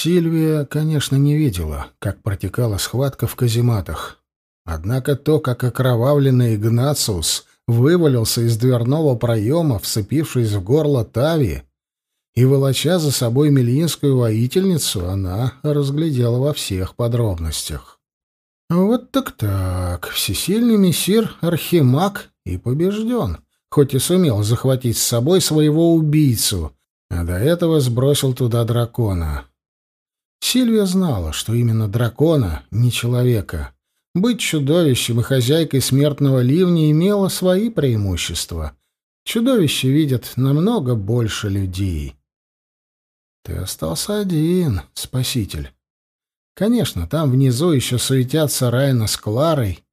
Сильвия, конечно, не видела, как протекала схватка в казематах. Однако то, как окровавленный Игнациус вывалился из дверного проема, вцепившись в горло Тави, и, волоча за собой мельинскую воительницу, она разглядела во всех подробностях. Вот так-так, всесильный мессир Архимаг и побежден, хоть и сумел захватить с собой своего убийцу, а до этого сбросил туда дракона. Сильвия знала, что именно дракона, не человека. Быть чудовищем и хозяйкой смертного ливня имело свои преимущества. Чудовища видят намного больше людей. Ты остался один, спаситель. Конечно, там внизу еще суетятся Райна с Кларой,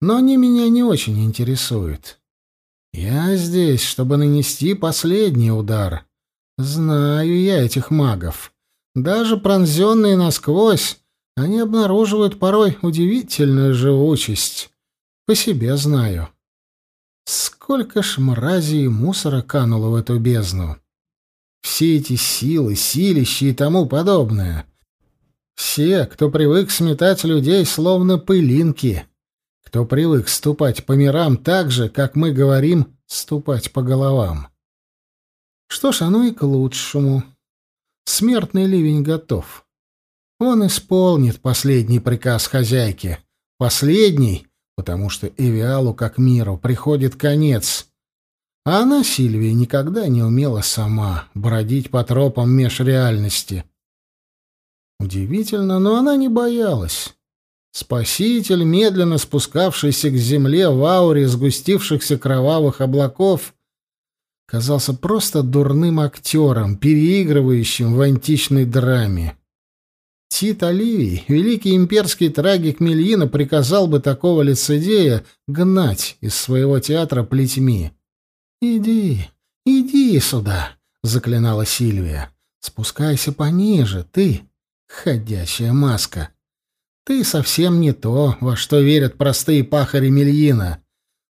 но они меня не очень интересуют. Я здесь, чтобы нанести последний удар. Знаю я этих магов. Даже пронзенные насквозь, они обнаруживают порой удивительную живучесть. По себе знаю. Сколько ж мрази и мусора кануло в эту бездну. Все эти силы, силища и тому подобное. Все, кто привык сметать людей, словно пылинки. Кто привык ступать по мирам так же, как мы говорим, ступать по головам. Что ж, оно и к лучшему. Смертный ливень готов. Он исполнит последний приказ хозяйки. Последний, потому что Эвиалу как миру приходит конец. А она, Сильвия, никогда не умела сама бродить по тропам межреальности. Удивительно, но она не боялась. Спаситель, медленно спускавшийся к земле в ауре сгустившихся кровавых облаков, казался просто дурным актером, переигрывающим в античной драме. Тит Оливий, великий имперский трагик Мельина, приказал бы такого лицедея гнать из своего театра плетьми. «Иди, иди сюда», — заклинала Сильвия. «Спускайся пониже, ты, ходящая маска. Ты совсем не то, во что верят простые пахари Мельина.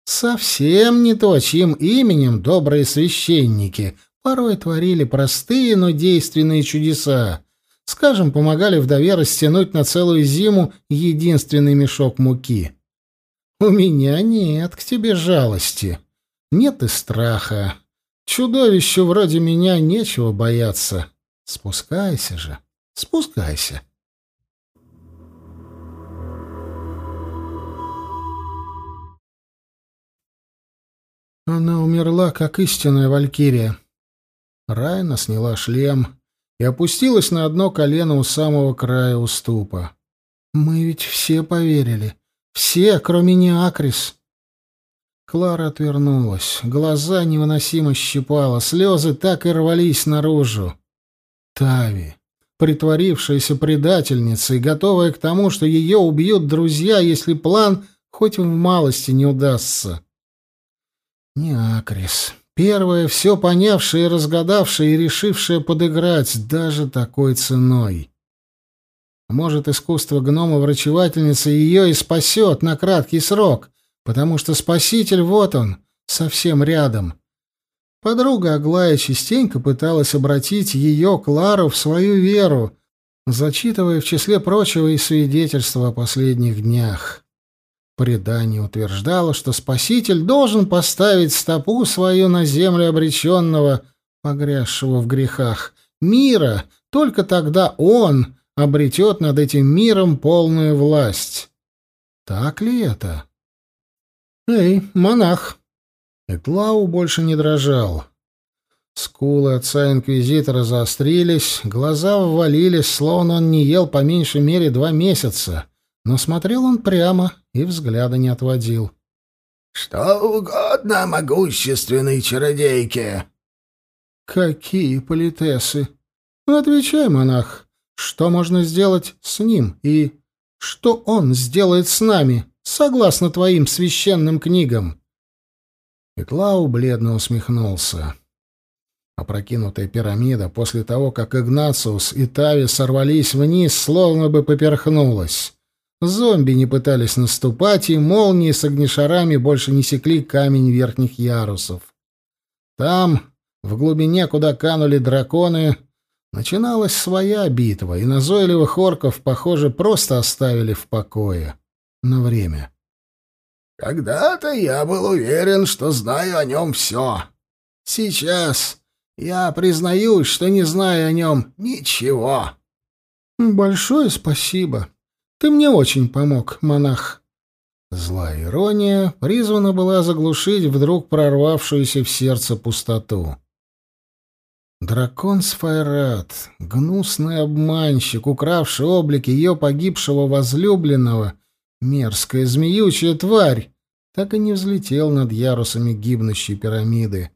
Совсем не то, чьим именем добрые священники порой творили простые, но действенные чудеса. Скажем, помогали вдове растянуть на целую зиму единственный мешок муки. У меня нет к тебе жалости. Нет и страха. Чудовищу вроде меня нечего бояться. Спускайся же, спускайся. Она умерла, как истинная валькирия. Райна сняла шлем и опустилась на одно колено у самого края уступа. «Мы ведь все поверили. Все, кроме Неакрис». Клара отвернулась. Глаза невыносимо щипала, слезы так и рвались наружу. Тави, притворившаяся предательницей, готовая к тому, что ее убьют друзья, если план хоть в малости не удастся. Не Акрис. Первая, все понявшая и разгадавшая и решившая подыграть даже такой ценой. Может, искусство гнома-врачевательницы ее и спасет на краткий срок, потому что спаситель вот он, совсем рядом. Подруга Аглая частенько пыталась обратить ее, Клару, в свою веру, зачитывая в числе прочего и свидетельства о последних днях. Предание утверждало, что Спаситель должен поставить стопу свою на землю обреченного, погрязшего в грехах, мира, только тогда он обретет над этим миром полную власть. Так ли это? «Эй, монах!» Этлау больше не дрожал. Скулы отца-инквизитора заострились, глаза ввалились, словно он не ел по меньшей мере два месяца. Но смотрел он прямо и взгляда не отводил. «Что угодно могущественной чародейке!» «Какие политесы! Отвечай, монах, что можно сделать с ним и что он сделает с нами, согласно твоим священным книгам?» Итлау бледно усмехнулся. Опрокинутая пирамида после того, как Игнациус и Тави сорвались вниз, словно бы поперхнулась. Зомби не пытались наступать, и молнии с огнешарами больше не секли камень верхних ярусов. Там, в глубине, куда канули драконы, Начиналась своя битва, и назойливых орков, похоже, просто оставили в покое. На время. «Когда-то я был уверен, что знаю о нем все. Сейчас я признаюсь, что не знаю о нем ничего». «Большое спасибо. Ты мне очень помог, монах». Злая ирония призвана была заглушить вдруг прорвавшуюся в сердце пустоту. Дракон Сфайрат, гнусный обманщик, укравший облик ее погибшего возлюбленного, мерзкая змеючая тварь, так и не взлетел над ярусами гибнущей пирамиды.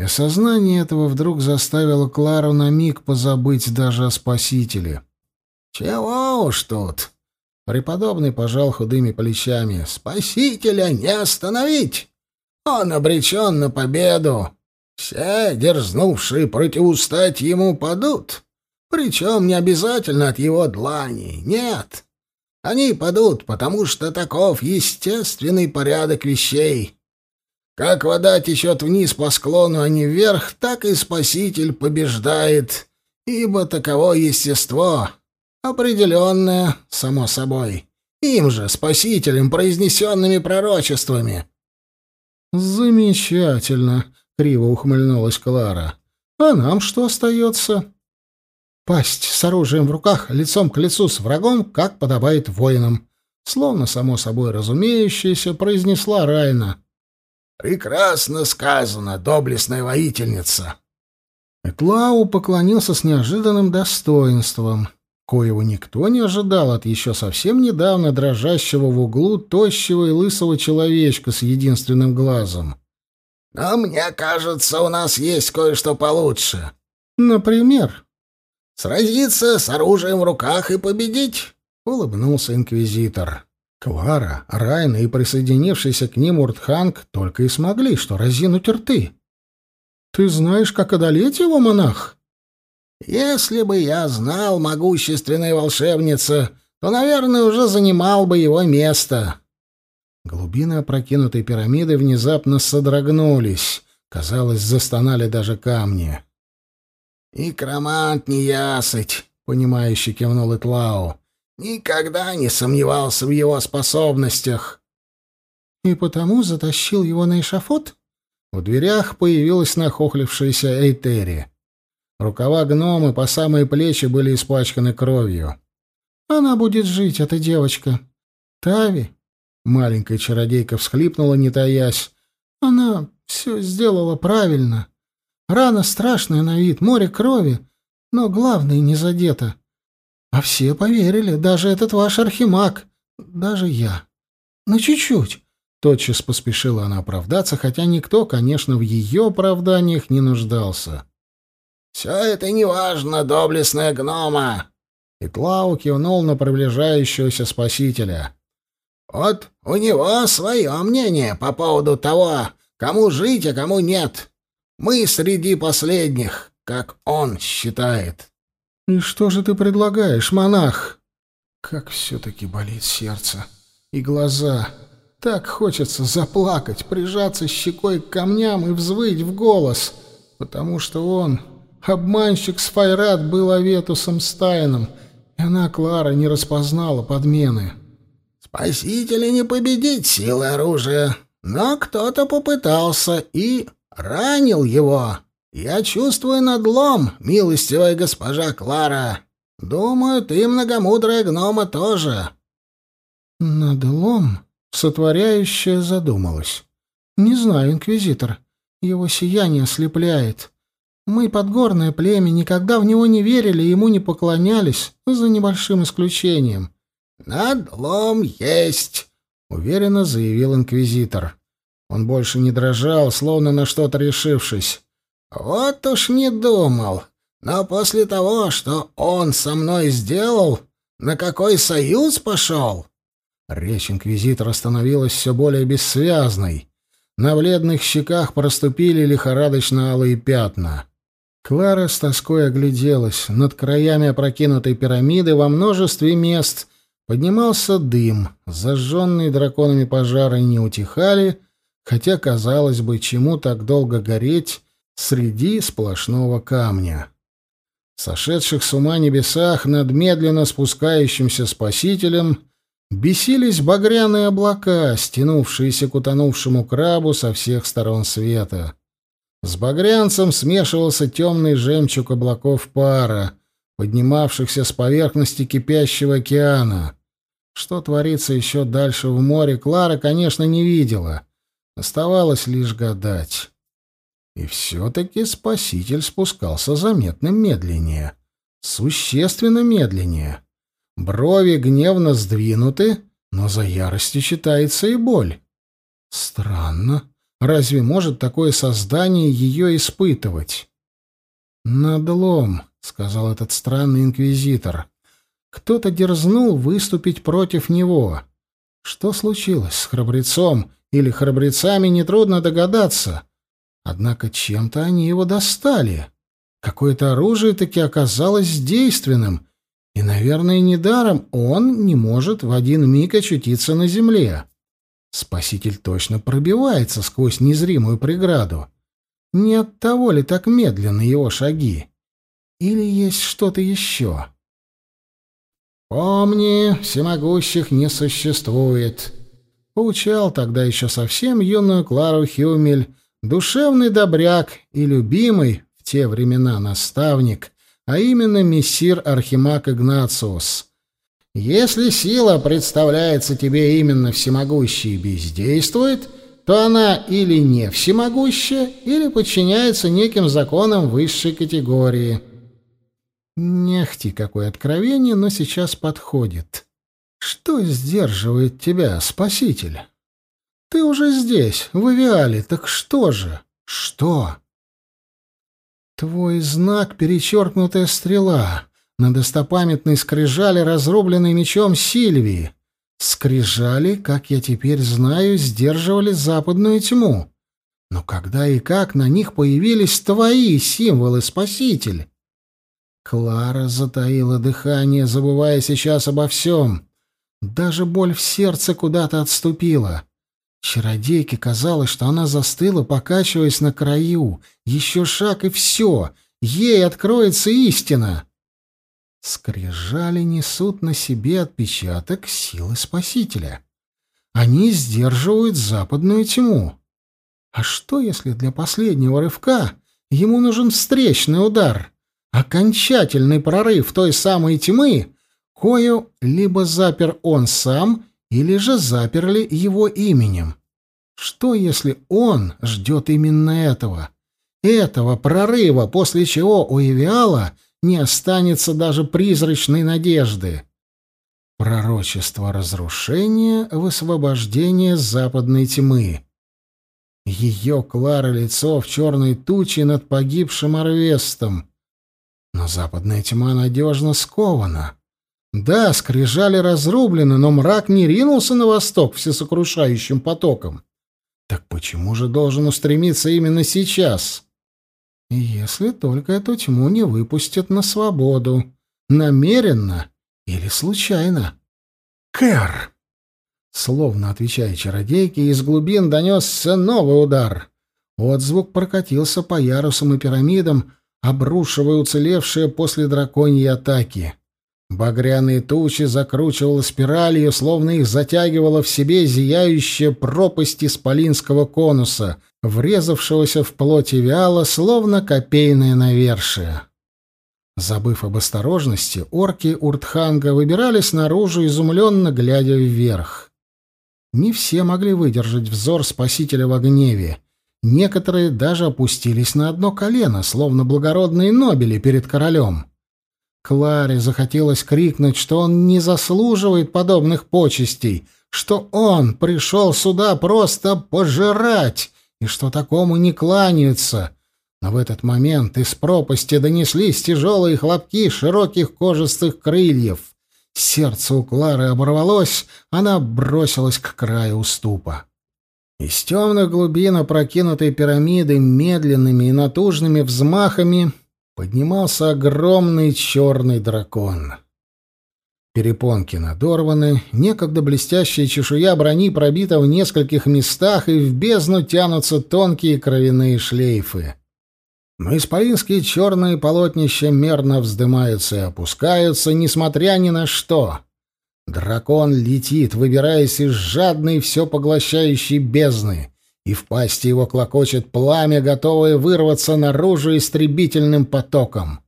И осознание этого вдруг заставило Клару на миг позабыть даже о спасителе. «Чего уж тут!» Преподобный пожал худыми плечами. «Спасителя не остановить! Он обречен на победу!» Все, дерзнувшие противустать ему, падут. Причем не обязательно от его длани, нет. Они падут, потому что таков естественный порядок вещей. Как вода течет вниз по склону, а не вверх, так и Спаситель побеждает, ибо таково естество, определенное, само собой, им же, Спасителем, произнесенными пророчествами. «Замечательно!» — криво ухмыльнулась Клара. «А нам что остается?» «Пасть с оружием в руках, лицом к лицу с врагом, как подобает воинам», словно само собой разумеющееся, произнесла Райна. «Прекрасно сказано, доблестная воительница!» Этлау поклонился с неожиданным достоинством, коего никто не ожидал от еще совсем недавно дрожащего в углу тощего и лысого человечка с единственным глазом. Но мне кажется, у нас есть кое-что получше. Например, сразиться с оружием в руках и победить, улыбнулся инквизитор. Клара, Райна и присоединившийся к ним Уртханг только и смогли, что разинуть рты. Ты знаешь, как одолеть его, монах? Если бы я знал, могущественная волшебница, то, наверное, уже занимал бы его место. Глубины опрокинутой пирамиды внезапно содрогнулись. Казалось, застонали даже камни. «Некромант неясыть», — понимающе кивнул Итлау. «Никогда не сомневался в его способностях». «И потому затащил его на эшафот?» В дверях появилась нахохлившаяся Эйтери. Рукава гномы по самые плечи были испачканы кровью. «Она будет жить, эта девочка. Тави, Маленькая чародейка всхлипнула, не таясь. Она все сделала правильно. Рана страшная на вид, море крови, но главное не задето. А все поверили, даже этот ваш архимаг, даже я. Ну, чуть-чуть. Тотчас поспешила она оправдаться, хотя никто, конечно, в ее оправданиях не нуждался. «Все это неважно, доблестная гнома!» И Тлау кивнул на приближающегося спасителя. Вот у него свое мнение по поводу того, кому жить, а кому нет. Мы среди последних, как он считает. И что же ты предлагаешь, монах? Как все-таки болит сердце и глаза. Так хочется заплакать, прижаться щекой к камням и взвыть в голос, потому что он, обманщик Сфайрат, был Аветусом Стайном, и она, Клара, не распознала подмены. Спасителя не победить силой оружия, но кто-то попытался и ранил его. Я чувствую надлом, милостивая госпожа Клара. Думаю, ты, многомудрая гнома, тоже. Надлом? Сотворяющая задумалась. Не знаю, инквизитор. Его сияние ослепляет. Мы, подгорное племя, никогда в него не верили и ему не поклонялись, за небольшим исключением. «Надлом есть», — уверенно заявил инквизитор. Он больше не дрожал, словно на что-то решившись. «Вот уж не думал. Но после того, что он со мной сделал, на какой союз пошел?» Речь инквизитора становилась все более бессвязной. На бледных щеках проступили лихорадочно-алые пятна. Клара с тоской огляделась. Над краями опрокинутой пирамиды во множестве мест Поднимался дым, зажженные драконами пожары не утихали, хотя, казалось бы, чему так долго гореть среди сплошного камня. Сошедших с ума небесах над медленно спускающимся спасителем бесились багряные облака, стянувшиеся к утонувшему крабу со всех сторон света. С багрянцем смешивался темный жемчуг облаков пара, поднимавшихся с поверхности кипящего океана. Что творится еще дальше в море, Клара, конечно, не видела. Оставалось лишь гадать. И все-таки спаситель спускался заметно медленнее. Существенно медленнее. Брови гневно сдвинуты, но за яростью читается и боль. Странно. Разве может такое создание ее испытывать? «Надлом», — сказал этот странный инквизитор. «Кто-то дерзнул выступить против него. Что случилось с храбрецом или храбрецами, нетрудно догадаться. Однако чем-то они его достали. Какое-то оружие таки оказалось действенным, и, наверное, недаром он не может в один миг очутиться на земле. Спаситель точно пробивается сквозь незримую преграду. Не от того ли так медленны его шаги? Или есть что-то еще? «Помни, всемогущих не существует», — поучал тогда еще совсем юную Клару Хюмель, душевный добряк и любимый в те времена наставник, а именно мессир Архимаг Игнациус — если сила представляется тебе именно всемогущей и бездействует, то она или не всемогущая, или подчиняется неким законам высшей категории. Нехти какое откровение, но сейчас подходит. Что сдерживает тебя, спаситель? Ты уже здесь, в Авиале, так что же? Что? Твой знак — перечеркнутая стрела на достопамятной скрижали, разрубленной мечом Сильвии. Скрижали, как я теперь знаю, сдерживали западную тьму. Но когда и как на них появились твои символы, Спаситель? Клара затаила дыхание, забывая сейчас обо всем. Даже боль в сердце куда-то отступила. Чародейке казалось, что она застыла, покачиваясь на краю. Еще шаг и все. Ей откроется истина. Скрижали несут на себе отпечаток силы Спасителя. Они сдерживают западную тьму. А что, если для последнего рывка ему нужен встречный удар, окончательный прорыв той самой тьмы, кою либо запер он сам, или же заперли его именем? Что, если он ждет именно этого? Этого прорыва, после чего у Эвиала — не останется даже призрачной надежды. Пророчество разрушения, высвобождение западной тьмы. Ее Клара лицо в черной туче над погибшим Арвестом. Но западная тьма надежно скована. Да, скрижали разрублены, но мрак не ринулся на восток всесокрушающим потоком. Так почему же должен устремиться именно сейчас? Если только эту тьму не выпустят на свободу. Намеренно или случайно. Кэр! Словно отвечая чародейке, из глубин донесся новый удар. Отзвук прокатился по ярусам и пирамидам, обрушивая уцелевшие после драконьей атаки. Багряные тучи закручивало спиралью, словно их затягивала в себе зияющая пропасть исполинского конуса, врезавшегося в плоть Виала, словно копейное навершие. Забыв об осторожности, орки Уртханга выбирались наружу, изумленно глядя вверх. Не все могли выдержать взор спасителя в гневе. Некоторые даже опустились на одно колено, словно благородные нобели перед королем. Кларе захотелось крикнуть, что он не заслуживает подобных почестей, что он пришел сюда просто пожирать, и что такому не кланяются. Но в этот момент из пропасти донеслись тяжелые хлопки широких кожистых крыльев. Сердце у Клары оборвалось, она бросилась к краю уступа. Из темных глубин опрокинутой пирамиды медленными и натужными взмахами поднимался огромный черный дракон. Перепонки надорваны, некогда блестящая чешуя брони пробита в нескольких местах, и в бездну тянутся тонкие кровяные шлейфы. но исполинские черные полотнища мерно вздымаются и опускаются, несмотря ни на что. Дракон летит, выбираясь из жадной все поглощающей бездны, и в пасти его клокочет пламя, готовое вырваться наружу истребительным потоком.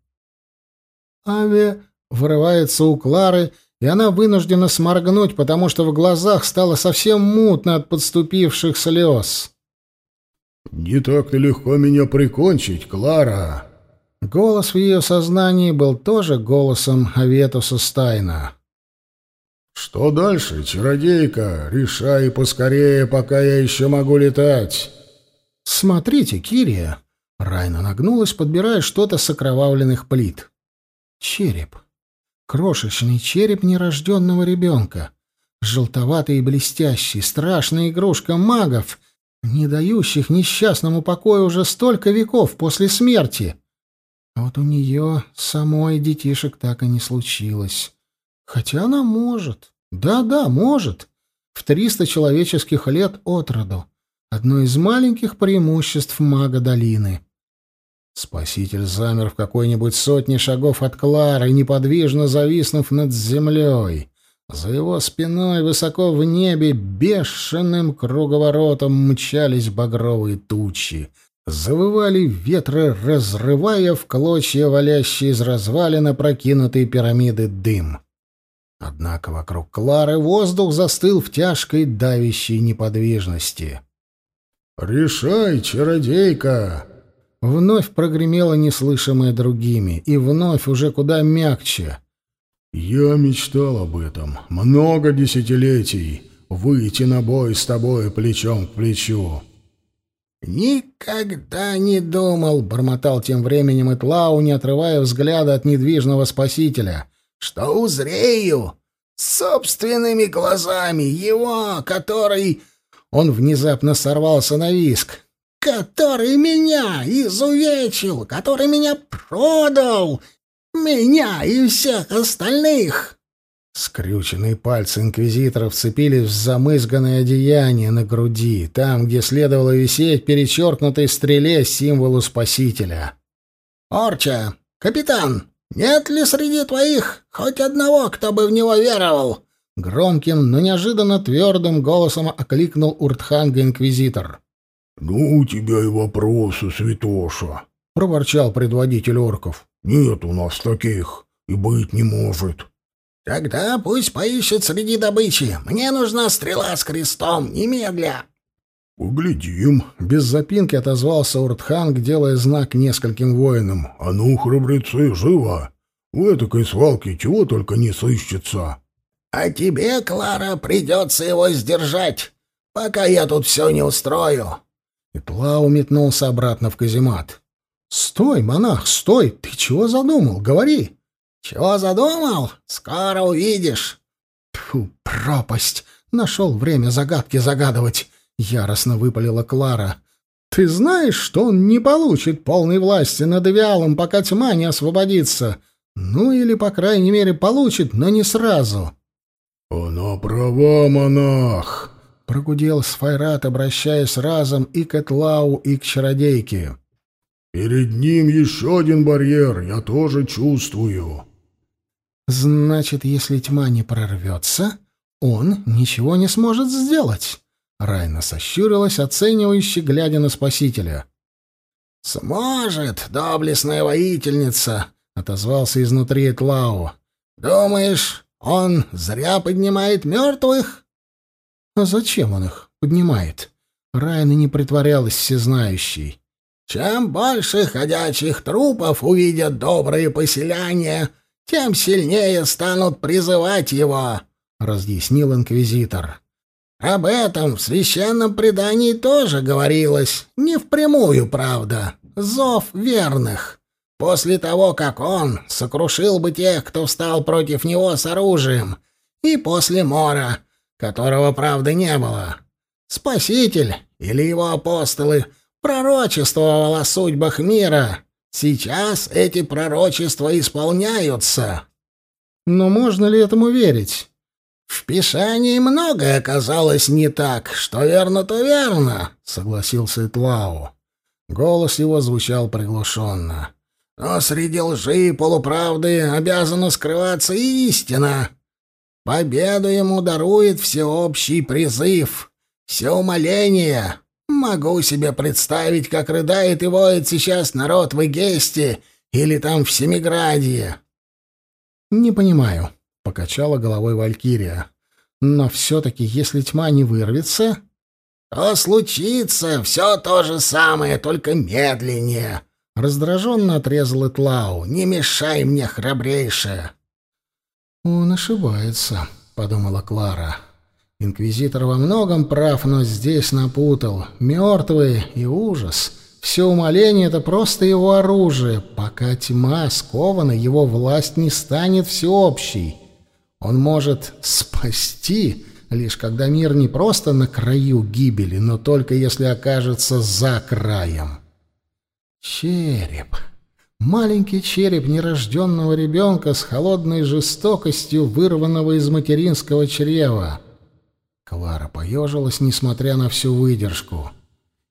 Аве вырывается у Клары, и она вынуждена сморгнуть, потому что в глазах стало совсем мутно от подступивших слез. «Не так-то легко меня прикончить, Клара!» Голос в ее сознании был тоже голосом Аветуса Стайна. «Что дальше, чародейка? Решай поскорее, пока я еще могу летать!» «Смотрите, Кирия!» Райна нагнулась, подбирая что-то с окровавленных плит. «Череп. Крошечный череп нерожденного ребенка. Желтоватый и блестящий, страшная игрушка магов, не дающих несчастному покоя уже столько веков после смерти. А вот у нее самой детишек так и не случилось. Хотя она может. Да-да, может. В триста человеческих лет от роду. Одно из маленьких преимуществ мага долины. Спаситель замер в какой-нибудь сотне шагов от Клары, неподвижно зависнув над землей. За его спиной высоко в небе бешеным круговоротом мчались багровые тучи. Завывали ветры, разрывая в клочья валящие из развалина прокинутые пирамиды дым. Однако вокруг Клары воздух застыл в тяжкой давящей неподвижности. «Решай, чародейка!» Вновь прогремело неслышимое другими, и вновь уже куда мягче. «Я мечтал об этом много десятилетий, выйти на бой с тобой плечом к плечу». «Никогда не думал», — бормотал тем временем Итлау, не отрывая взгляда от недвижного спасителя, — «что узрею собственными глазами его, который...» Он внезапно сорвался на виск. «Который меня изувечил, который меня продал, меня и всех остальных!» Скрюченные пальцы инквизитора вцепились в замызганное одеяние на груди, там, где следовало висеть перечеркнутой стреле символу спасителя. «Орча, капитан, нет ли среди твоих хоть одного, кто бы в него веровал?» Громким, но неожиданно твердым голосом окликнул Уртханга-инквизитор. «Ну, у тебя и вопросы, святоша», — проворчал предводитель орков. Нет у нас таких и быть не может. Тогда пусть поищет среди добычи. Мне нужна стрела с крестом, немедля. Углядим. Без запинки отозвался Уртханг, делая знак нескольким воинам. А ну, храбрецы, живо! В этой свалке чего только не сыщется. А тебе, Клара, придется его сдержать, пока я тут все не устрою. И Плау метнулся обратно в каземат. «Стой, монах, стой! Ты чего задумал? Говори!» «Чего задумал? Скоро увидишь!» Тьфу, пропасть! Нашел время загадки загадывать!» — яростно выпалила Клара. «Ты знаешь, что он не получит полной власти над Эвиалом, пока тьма не освободится? Ну или, по крайней мере, получит, но не сразу». «Она права, монах!» — прогудел Сфайрат, обращаясь разом и к Этлау, и к чародейке. Перед ним еще один барьер, я тоже чувствую. Значит, если тьма не прорвется, он ничего не сможет сделать. Райна сощурилась, оценивающе глядя на спасителя. «Сможет, доблестная воительница!» — отозвался изнутри Этлау. «Думаешь, он зря поднимает мертвых?» «А зачем он их поднимает?» Райна не притворялась всезнающей. Чем больше ходячих трупов увидят добрые поселяне, тем сильнее станут призывать его, — разъяснил инквизитор. Об этом в священном предании тоже говорилось, не впрямую, правда. Зов верных. После того, как он сокрушил бы тех, кто встал против него с оружием, и после мора, которого, правда, не было. Спаситель или его апостолы — пророчествовал о судьбах мира. Сейчас эти пророчества исполняются. Но можно ли этому верить? В Писании многое оказалось не так. Что верно, то верно, согласился Итлау. Голос его звучал приглушенно. «Но среди лжи и полуправды обязана скрываться истина. Победу ему дарует всеобщий призыв, все умоление. Могу себе представить, как рыдает и воет сейчас народ в Эгесте или там в Семиградье». «Не понимаю», — покачала головой Валькирия. «Но все-таки, если тьма не вырвется...» «То случится все то же самое, только медленнее», — раздраженно отрезал Итлау. «Не мешай мне, храбрейшая». «Он ошибается», — подумала Клара. «Инквизитор во многом прав, но здесь напутал. Мертвые и ужас. Все умоление — это просто его оружие. Пока тьма скована, его власть не станет всеобщей. Он может спасти, лишь когда мир не просто на краю гибели, но только если окажется за краем. Череп. Маленький череп нерожденного ребенка с холодной жестокостью, вырванного из материнского чрева. Клара поежилась, несмотря на всю выдержку.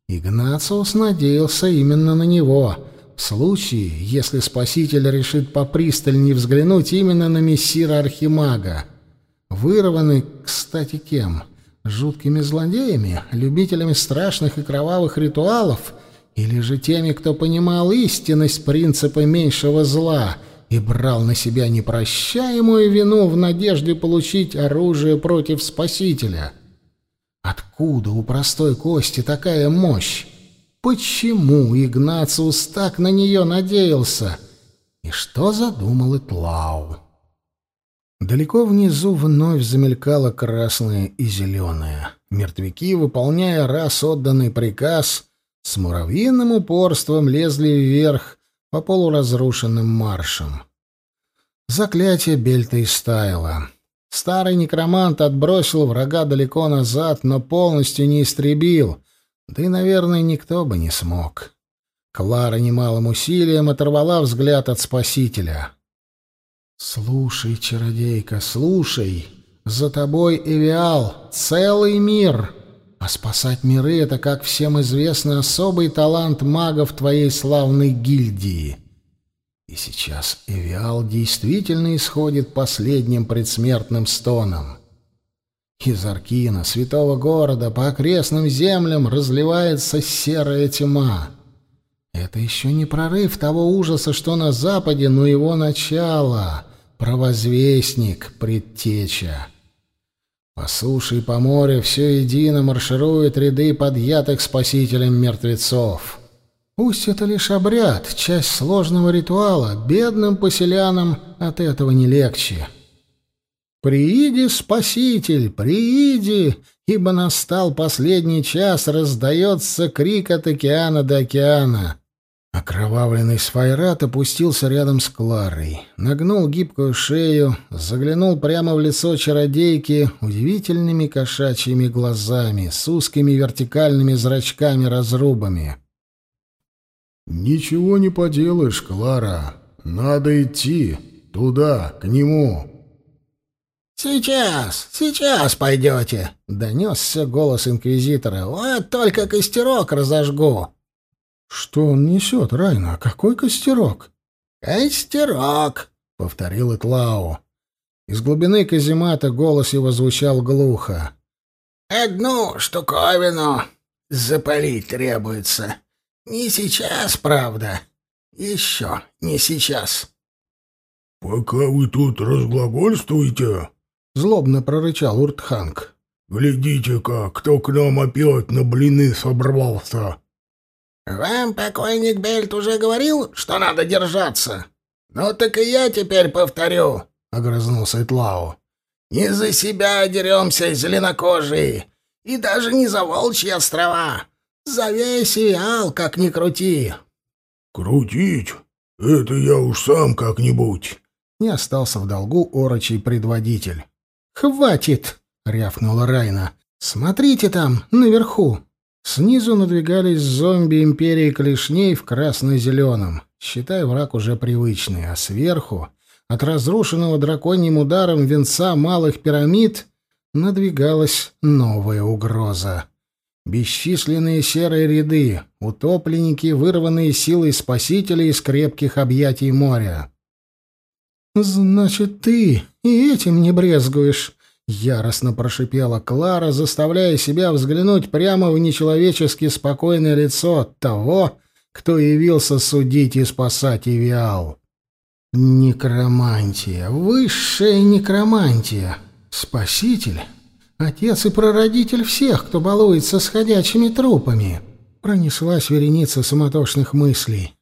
Игнациус надеялся именно на него, в случае, если Спаситель решит попристальнее взглянуть именно на мессира Архимага. Вырванный, кстати, кем? Жуткими злодеями, любителями страшных и кровавых ритуалов — или же теми, кто понимал истинность принципа меньшего зла и брал на себя непрощаемую вину в надежде получить оружие против Спасителя? Откуда у простой кости такая мощь? Почему Игнациус так на нее надеялся? И что задумал Итлау? Далеко внизу вновь замелькало красное и зеленое. Мертвяки, выполняя раз отданный приказ, с муравьиным упорством лезли вверх по полуразрушенным маршам. Заклятие Бельта истаяло. Старый некромант отбросил врага далеко назад, но полностью не истребил, да и, наверное, никто бы не смог. Клара немалым усилием оторвала взгляд от спасителя. «Слушай, чародейка, слушай! За тобой Эвиал, целый мир!» А спасать миры — это, как всем известно, особый талант магов твоей славной гильдии. И сейчас Эвиал действительно исходит последним предсмертным стоном. Из Аркина, святого города, по окрестным землям разливается серая тьма. Это еще не прорыв того ужаса, что на западе, но его начало, провозвестник, предтеча. По суше и по морю все едино маршируют ряды подъятых спасителем мертвецов. Пусть это лишь обряд, часть сложного ритуала, бедным поселянам от этого не легче. «Прииди, Спаситель, прииди!» Ибо настал последний час, раздается крик от океана до океана. Окровавленный Сфайрат опустился рядом с Кларой, нагнул гибкую шею, заглянул прямо в лицо чародейки удивительными кошачьими глазами с узкими вертикальными зрачками-разрубами. «Ничего не поделаешь, Клара. Надо идти. Туда, к нему». «Сейчас, сейчас пойдете», — донесся голос инквизитора. «Вот только костерок разожгу». «Что он несет, Райна? Какой костерок?» «Костерок», — повторил Итлау. Из глубины каземата голос его звучал глухо. «Одну штуковину запалить требуется. Не сейчас, правда. Еще не сейчас». «Пока вы тут разглагольствуете», — злобно прорычал Уртханг. «Глядите-ка, кто к нам опять на блины собрался!» «Вам покойник Бельт уже говорил, что надо держаться? Ну так и я теперь повторю», — огрызнулся Итлау. «Не за себя деремся, зеленокожие, и даже не за волчьи острова. За весь Иал, как ни крути». «Крутить? Это я уж сам как-нибудь». Не остался в долгу орочий предводитель. «Хватит!» — рявкнула Райна. «Смотрите там, наверху!» Снизу надвигались зомби империи клешней в красно-зеленом, считай враг уже привычный, а сверху, от разрушенного драконьим ударом венца малых пирамид, надвигалась новая угроза. Бесчисленные серые ряды, утопленники, вырванные силой спасителей из крепких объятий моря. «Значит, ты и этим не брезгуешь?» — яростно прошипела Клара, заставляя себя взглянуть прямо в нечеловечески спокойное лицо того, кто явился судить и спасать Ивиал. «Некромантия, высшая некромантия, спаситель, отец и прародитель всех, кто балуется с ходячими трупами», — пронеслась вереница суматошных мыслей.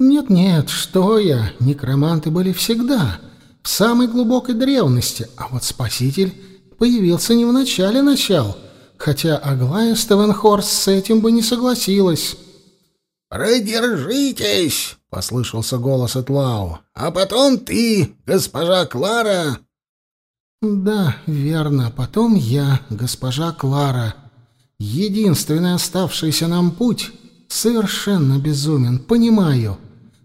«Нет-нет, что я, некроманты были всегда» в самой глубокой древности, а вот Спаситель появился не в начале начал, хотя Аглая Стевенхорст с этим бы не согласилась. «Продержитесь!» — послышался голос от Лау. «А потом ты, госпожа Клара!» «Да, верно, потом я, госпожа Клара. Единственный оставшийся нам путь совершенно безумен, понимаю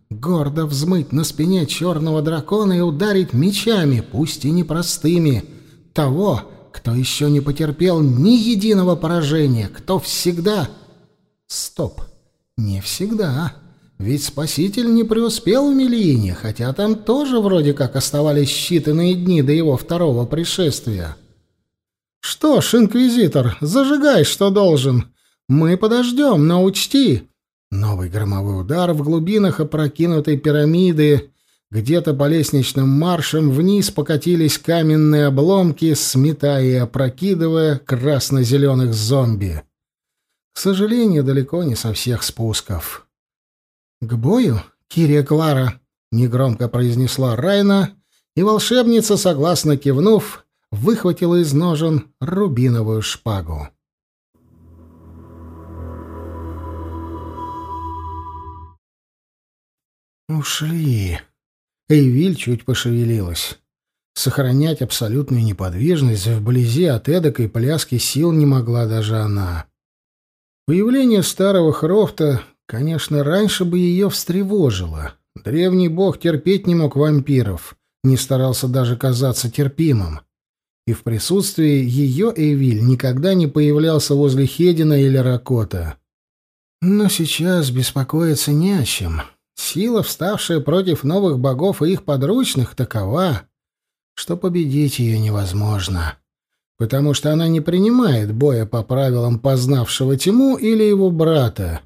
гордо взмыть на спине черного дракона и ударить мечами, пусть и непростыми, того, кто еще не потерпел ни единого поражения, кто всегда... Стоп, не всегда. Ведь Спаситель не преуспел в Мелине, хотя там тоже вроде как оставались считанные дни до его второго пришествия. Что ж, Инквизитор, зажигай, что должен. Мы подождем, но учти, Новый громовой удар в глубинах опрокинутой пирамиды. Где-то по лестничным маршам вниз покатились каменные обломки, сметая и опрокидывая красно-зеленых зомби. К сожалению, далеко не со всех спусков. «К бою, Кирия Клара!» — негромко произнесла Райна, и волшебница, согласно кивнув, выхватила из ножен рубиновую шпагу. «Ушли». Эйвиль чуть пошевелилась. Сохранять абсолютную неподвижность вблизи от эдакой пляски сил не могла даже она. Появление старого Хрофта, конечно, раньше бы ее встревожило. Древний бог терпеть не мог вампиров, не старался даже казаться терпимым. И в присутствии ее Эйвиль никогда не появлялся возле Хедина или Ракота. Но сейчас беспокоиться не о чем. Сила, вставшая против новых богов и их подручных, такова, что победить ее невозможно, потому что она не принимает боя по правилам познавшего тьму или его брата.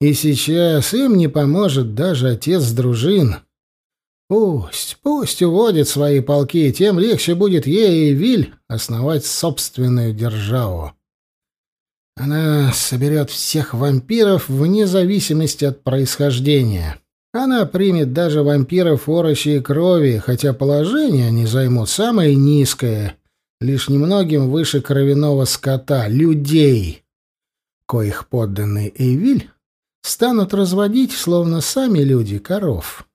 И сейчас им не поможет даже отец дружин. Пусть, пусть уводит свои полки, тем легче будет ей и Виль основать собственную державу. Она соберет всех вампиров вне зависимости от происхождения. Она примет даже вампиров орочи и крови, хотя положение они займут самое низкое, лишь немногим выше кровяного скота, людей, коих подданный Эйвиль станут разводить, словно сами люди, коров.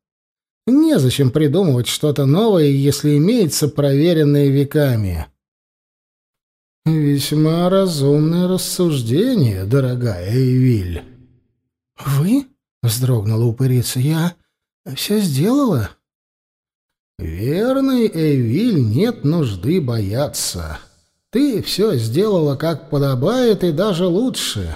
Незачем придумывать что-то новое, если имеется проверенное веками. «Весьма разумное рассуждение, дорогая Эйвиль». «Вы?» — вздрогнула упырица. «Я все сделала?» «Верный, Эйвиль, нет нужды бояться. Ты все сделала как подобает и даже лучше.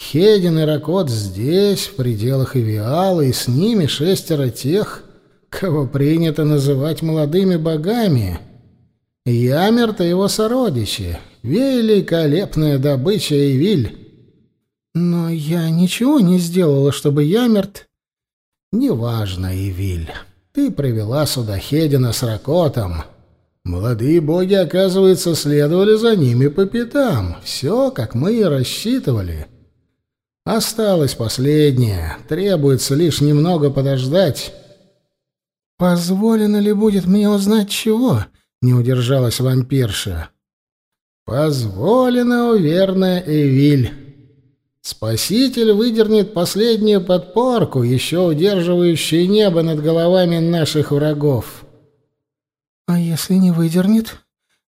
Хедин и Ракот здесь, в пределах Эвиала, и с ними шестеро тех, кого принято называть молодыми богами». Ямерт и его сородичи. Великолепная добыча, Эйвиль. Но я ничего не сделала, чтобы Ямерт... Неважно, Эйвиль. Ты привела сюда Хедина с Ракотом. Молодые боги, оказывается, следовали за ними по пятам. Все, как мы и рассчитывали. Осталось последнее. Требуется лишь немного подождать. «Позволено ли будет мне узнать чего?» Не удержалась вампирша. «Позволено, верная Эвиль. Спаситель выдернет последнюю подпорку, еще удерживающую небо над головами наших врагов». «А если не выдернет?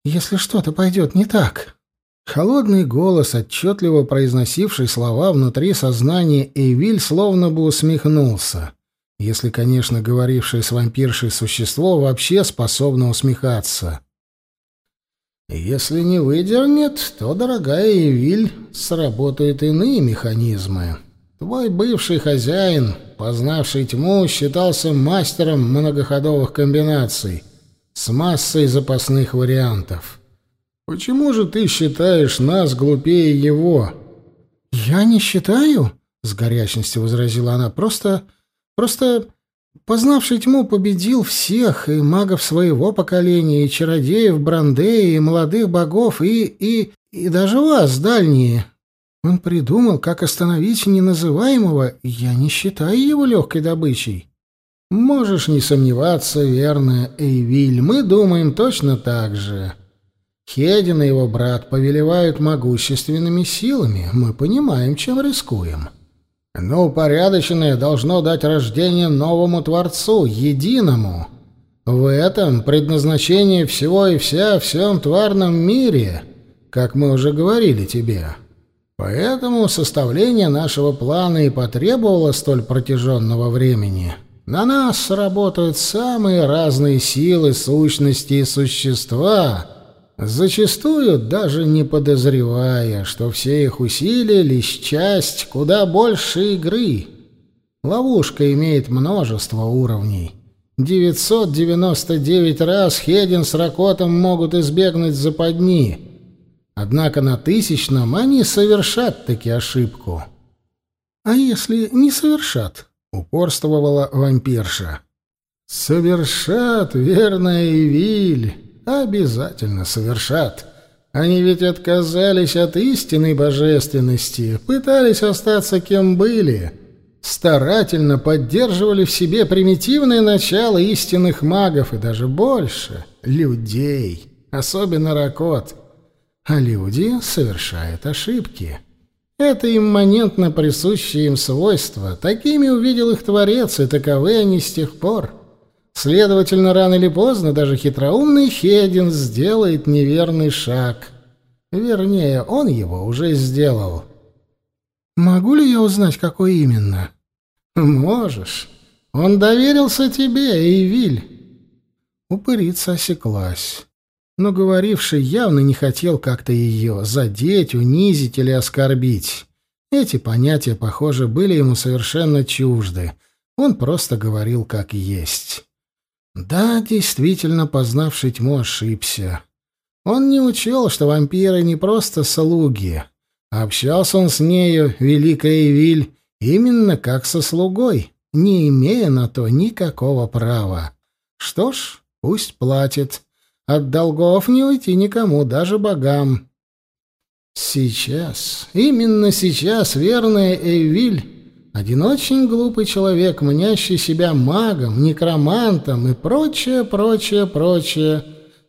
Если что-то пойдет не так?» Холодный голос, отчетливо произносивший слова внутри сознания Эвиль, словно бы усмехнулся если, конечно, говорившее с вампиршей существо вообще способно усмехаться. Если не выдернет, то, дорогая Эвиль, сработают иные механизмы. Твой бывший хозяин, познавший тьму, считался мастером многоходовых комбинаций с массой запасных вариантов. Почему же ты считаешь нас глупее его? Я не считаю, с горячностью возразила она. Просто просто Познавший тьму победил всех, и магов своего поколения, и чародеев Брандея, и молодых богов, и... и... и даже вас, дальние. Он придумал, как остановить неназываемого, я не считаю его легкой добычей. Можешь не сомневаться, верно, Эйвиль, мы думаем точно так же. Хедин и его брат повелевают могущественными силами, мы понимаем, чем рискуем. — но упорядоченное должно дать рождение новому Творцу, единому. В этом предназначение всего и вся в всем тварном мире, как мы уже говорили тебе. Поэтому составление нашего плана и потребовало столь протяженного времени. На нас работают самые разные силы, сущности и существа — зачастую даже не подозревая, что все их усилия — лишь часть куда больше игры. Ловушка имеет множество уровней. 999 раз Хедин с Ракотом могут избегнуть западни. Однако на тысячном они совершат таки ошибку. «А если не совершат?» — упорствовала вампирша. «Совершат, верно, Эвиль!» Обязательно совершат. Они ведь отказались от истинной божественности, пытались остаться кем были, старательно поддерживали в себе примитивное начало истинных магов и даже больше — людей, особенно Ракот. А люди совершают ошибки. Это имманентно присущее им свойство. Такими увидел их Творец, и таковы они с тех пор. Следовательно, рано или поздно даже хитроумный Хедин сделает неверный шаг. Вернее, он его уже сделал. Могу ли я узнать, какой именно? Можешь. Он доверился тебе, Эйвиль. Упырица осеклась. Но говоривший явно не хотел как-то ее задеть, унизить или оскорбить. Эти понятия, похоже, были ему совершенно чужды. Он просто говорил как есть. Да, действительно, познавший тьму ошибся. Он не учел, что вампиры не просто слуги. Общался он с нею, великая Эвиль, именно как со слугой, не имея на то никакого права. Что ж, пусть платит. От долгов не уйти никому, даже богам. Сейчас, именно сейчас, верная Эйвиль один очень глупый человек, мнящий себя магом, некромантом и прочее, прочее, прочее,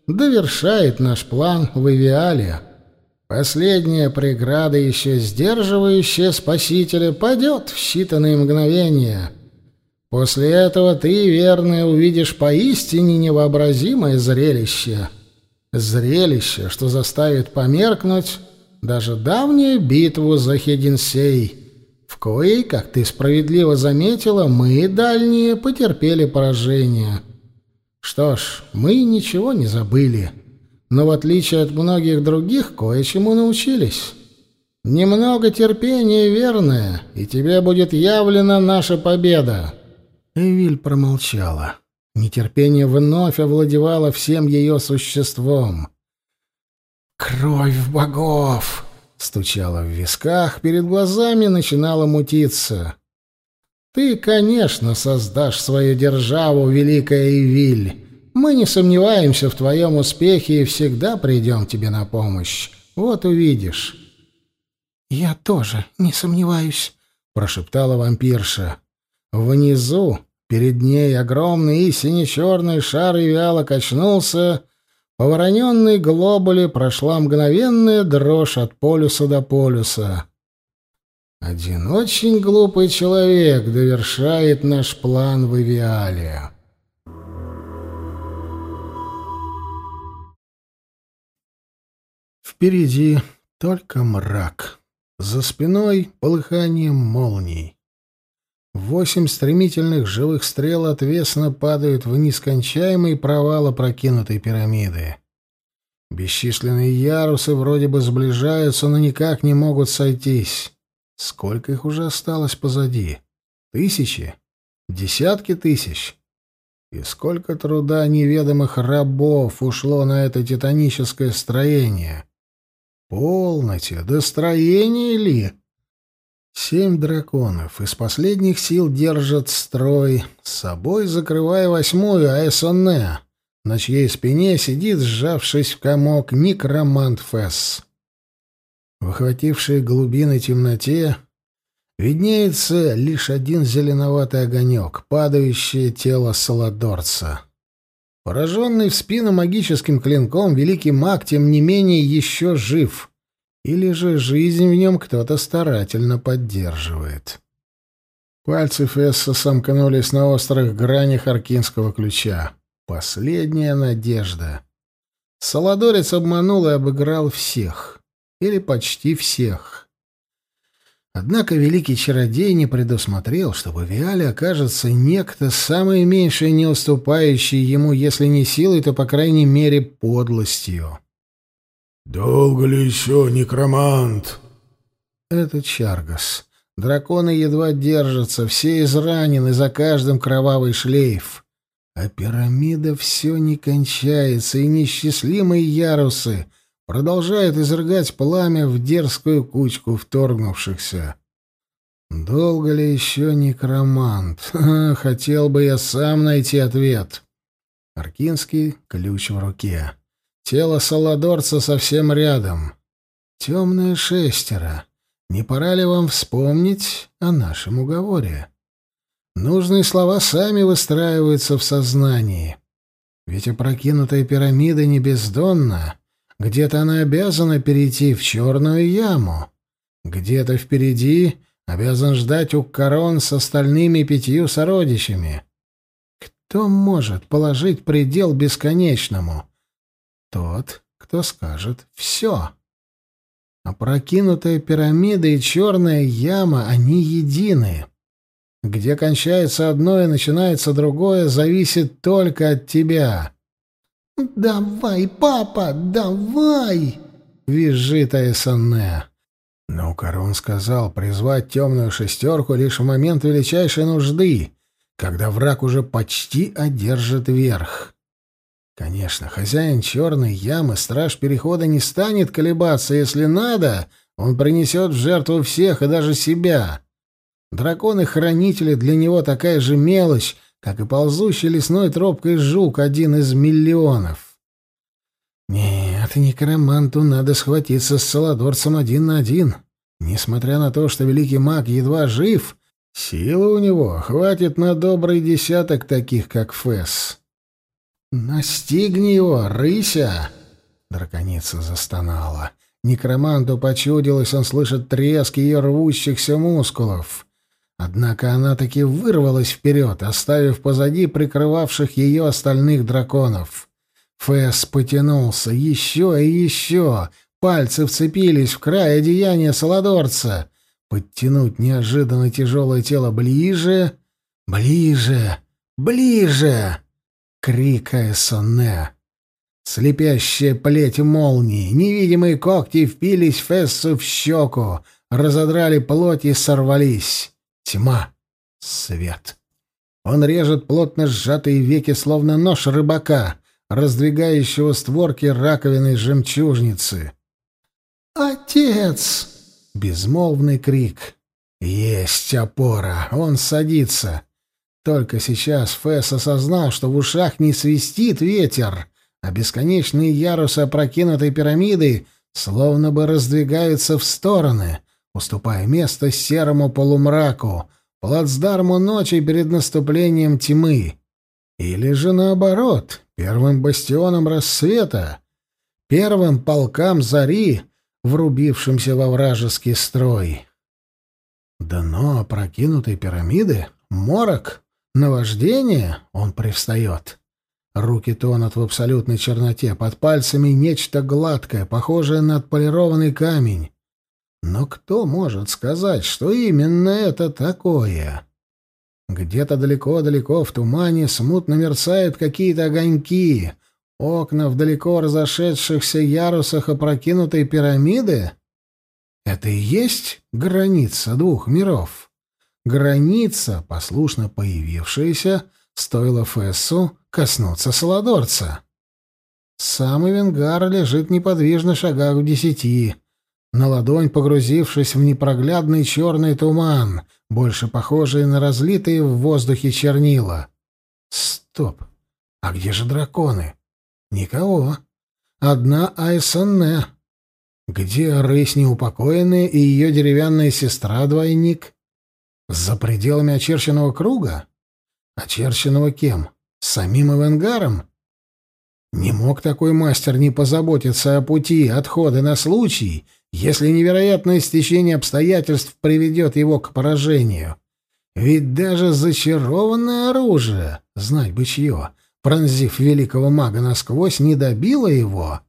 довершает наш план в Эвиале. Последняя преграда, еще сдерживающая спасителя, падет в считанные мгновения. После этого ты, верно, увидишь поистине невообразимое зрелище. Зрелище, что заставит померкнуть даже давнюю битву за Хединсей — коей, как ты справедливо заметила, мы, дальние, потерпели поражение. Что ж, мы ничего не забыли, но в отличие от многих других, кое-чему научились. Немного терпения, верное, и тебе будет явлена наша победа. Эвиль промолчала. Нетерпение вновь овладевало всем ее существом. «Кровь богов!» Стучало в висках, перед глазами начинало мутиться. «Ты, конечно, создашь свою державу, Великая Ивиль. Мы не сомневаемся в твоем успехе и всегда придем тебе на помощь. Вот увидишь». «Я тоже не сомневаюсь», — прошептала вампирша. Внизу, перед ней огромный и сине-черный шар и вяло качнулся, по вороненной глобуле прошла мгновенная дрожь от полюса до полюса. Один очень глупый человек довершает наш план в Ивиале. Впереди только мрак. За спиной полыхание молний. Восемь стремительных живых стрел отвесно падают в нескончаемый провал опрокинутой пирамиды. Бесчисленные ярусы вроде бы сближаются, но никак не могут сойтись. Сколько их уже осталось позади? Тысячи? Десятки тысяч? И сколько труда неведомых рабов ушло на это титаническое строение? Полноте, да строение ли? Семь драконов из последних сил держат строй, с собой закрывая восьмую Аэсоне, на чьей спине сидит, сжавшись в комок, некромант Фесс. В охватившей глубины темноте виднеется лишь один зеленоватый огонек, падающее тело Саладорца. Пораженный в спину магическим клинком, великий маг, тем не менее, еще жив — или же жизнь в нем кто-то старательно поддерживает. Пальцы Фесса сомкнулись на острых гранях аркинского ключа. Последняя надежда. Саладорец обманул и обыграл всех. Или почти всех. Однако великий чародей не предусмотрел, что в Виале окажется некто, самый меньший не уступающий ему, если не силой, то, по крайней мере, подлостью. «Долго ли еще, некромант?» Это Чаргас. Драконы едва держатся, все изранены, за каждым кровавый шлейф. А пирамида все не кончается, и несчастливые ярусы продолжают изрыгать пламя в дерзкую кучку вторгнувшихся. Долго ли еще некромант? Хотел бы я сам найти ответ. Аркинский ключ в руке. Тело Саладорца совсем рядом. Темное шестеро. Не пора ли вам вспомнить о нашем уговоре? Нужные слова сами выстраиваются в сознании. Ведь опрокинутая пирамида не бездонна. Где-то она обязана перейти в черную яму. Где-то впереди обязан ждать Уккарон с остальными пятью сородичами. Кто может положить предел бесконечному? Тот, кто скажет «все». Опрокинутая пирамида и черная яма, они едины. Где кончается одно и начинается другое, зависит только от тебя. «Давай, папа, давай!» — визжит Айсанне. Но Корон сказал призвать темную шестерку лишь в момент величайшей нужды, когда враг уже почти одержит верх. Конечно, хозяин черной ямы, страж перехода, не станет колебаться. Если надо, он принесет в жертву всех и даже себя. Драконы-хранители для него такая же мелочь, как и ползущий лесной тропкой жук, один из миллионов. Нет, некроманту надо схватиться с Саладорцем один на один. Несмотря на то, что великий маг едва жив, силы у него хватит на добрый десяток таких, как Фесс. «Настигни его, рыся!» Драконица застонала. Некроманту почудилось, он слышит треск ее рвущихся мускулов. Однако она таки вырвалась вперед, оставив позади прикрывавших ее остальных драконов. Фэс потянулся еще и еще. Пальцы вцепились в край одеяния Саладорца. Подтянуть неожиданно тяжелое тело ближе, ближе, ближе. Крик Эссоне. Слепящая плеть молнии, невидимые когти впились Фессу в щеку, разодрали плоть и сорвались. Тьма. Свет. Он режет плотно сжатые веки, словно нож рыбака, раздвигающего створки раковины жемчужницы. «Отец!» — безмолвный крик. «Есть опора! Он садится!» Только сейчас Фэс осознал, что в ушах не свистит ветер, а бесконечные ярусы опрокинутой пирамиды словно бы раздвигаются в стороны, уступая место серому полумраку, плацдарму ночи перед наступлением тьмы. Или же наоборот, первым бастионом рассвета, первым полкам зари, врубившимся во вражеский строй. Дно опрокинутой пирамиды — морок, Наваждение? Он привстает. Руки тонут в абсолютной черноте, под пальцами нечто гладкое, похожее на отполированный камень. Но кто может сказать, что именно это такое? Где-то далеко-далеко в тумане смутно мерцают какие-то огоньки. Окна в далеко разошедшихся ярусах опрокинутой пирамиды? Это и есть граница двух миров. Граница, послушно появившаяся, стоило Фессу коснуться Саладорца. Сам Эвенгар лежит неподвижно шагах в десяти, на ладонь погрузившись в непроглядный черный туман, больше похожий на разлитые в воздухе чернила. Стоп! А где же драконы? Никого. Одна Айсонне. Где рысь неупокоенная и ее деревянная сестра-двойник? За пределами очерченного круга? Очерченного кем? Самим Эвенгаром? Не мог такой мастер не позаботиться о пути отхода на случай, если невероятное стечение обстоятельств приведет его к поражению. Ведь даже зачарованное оружие, знать бы чье, пронзив великого мага насквозь, не добило его.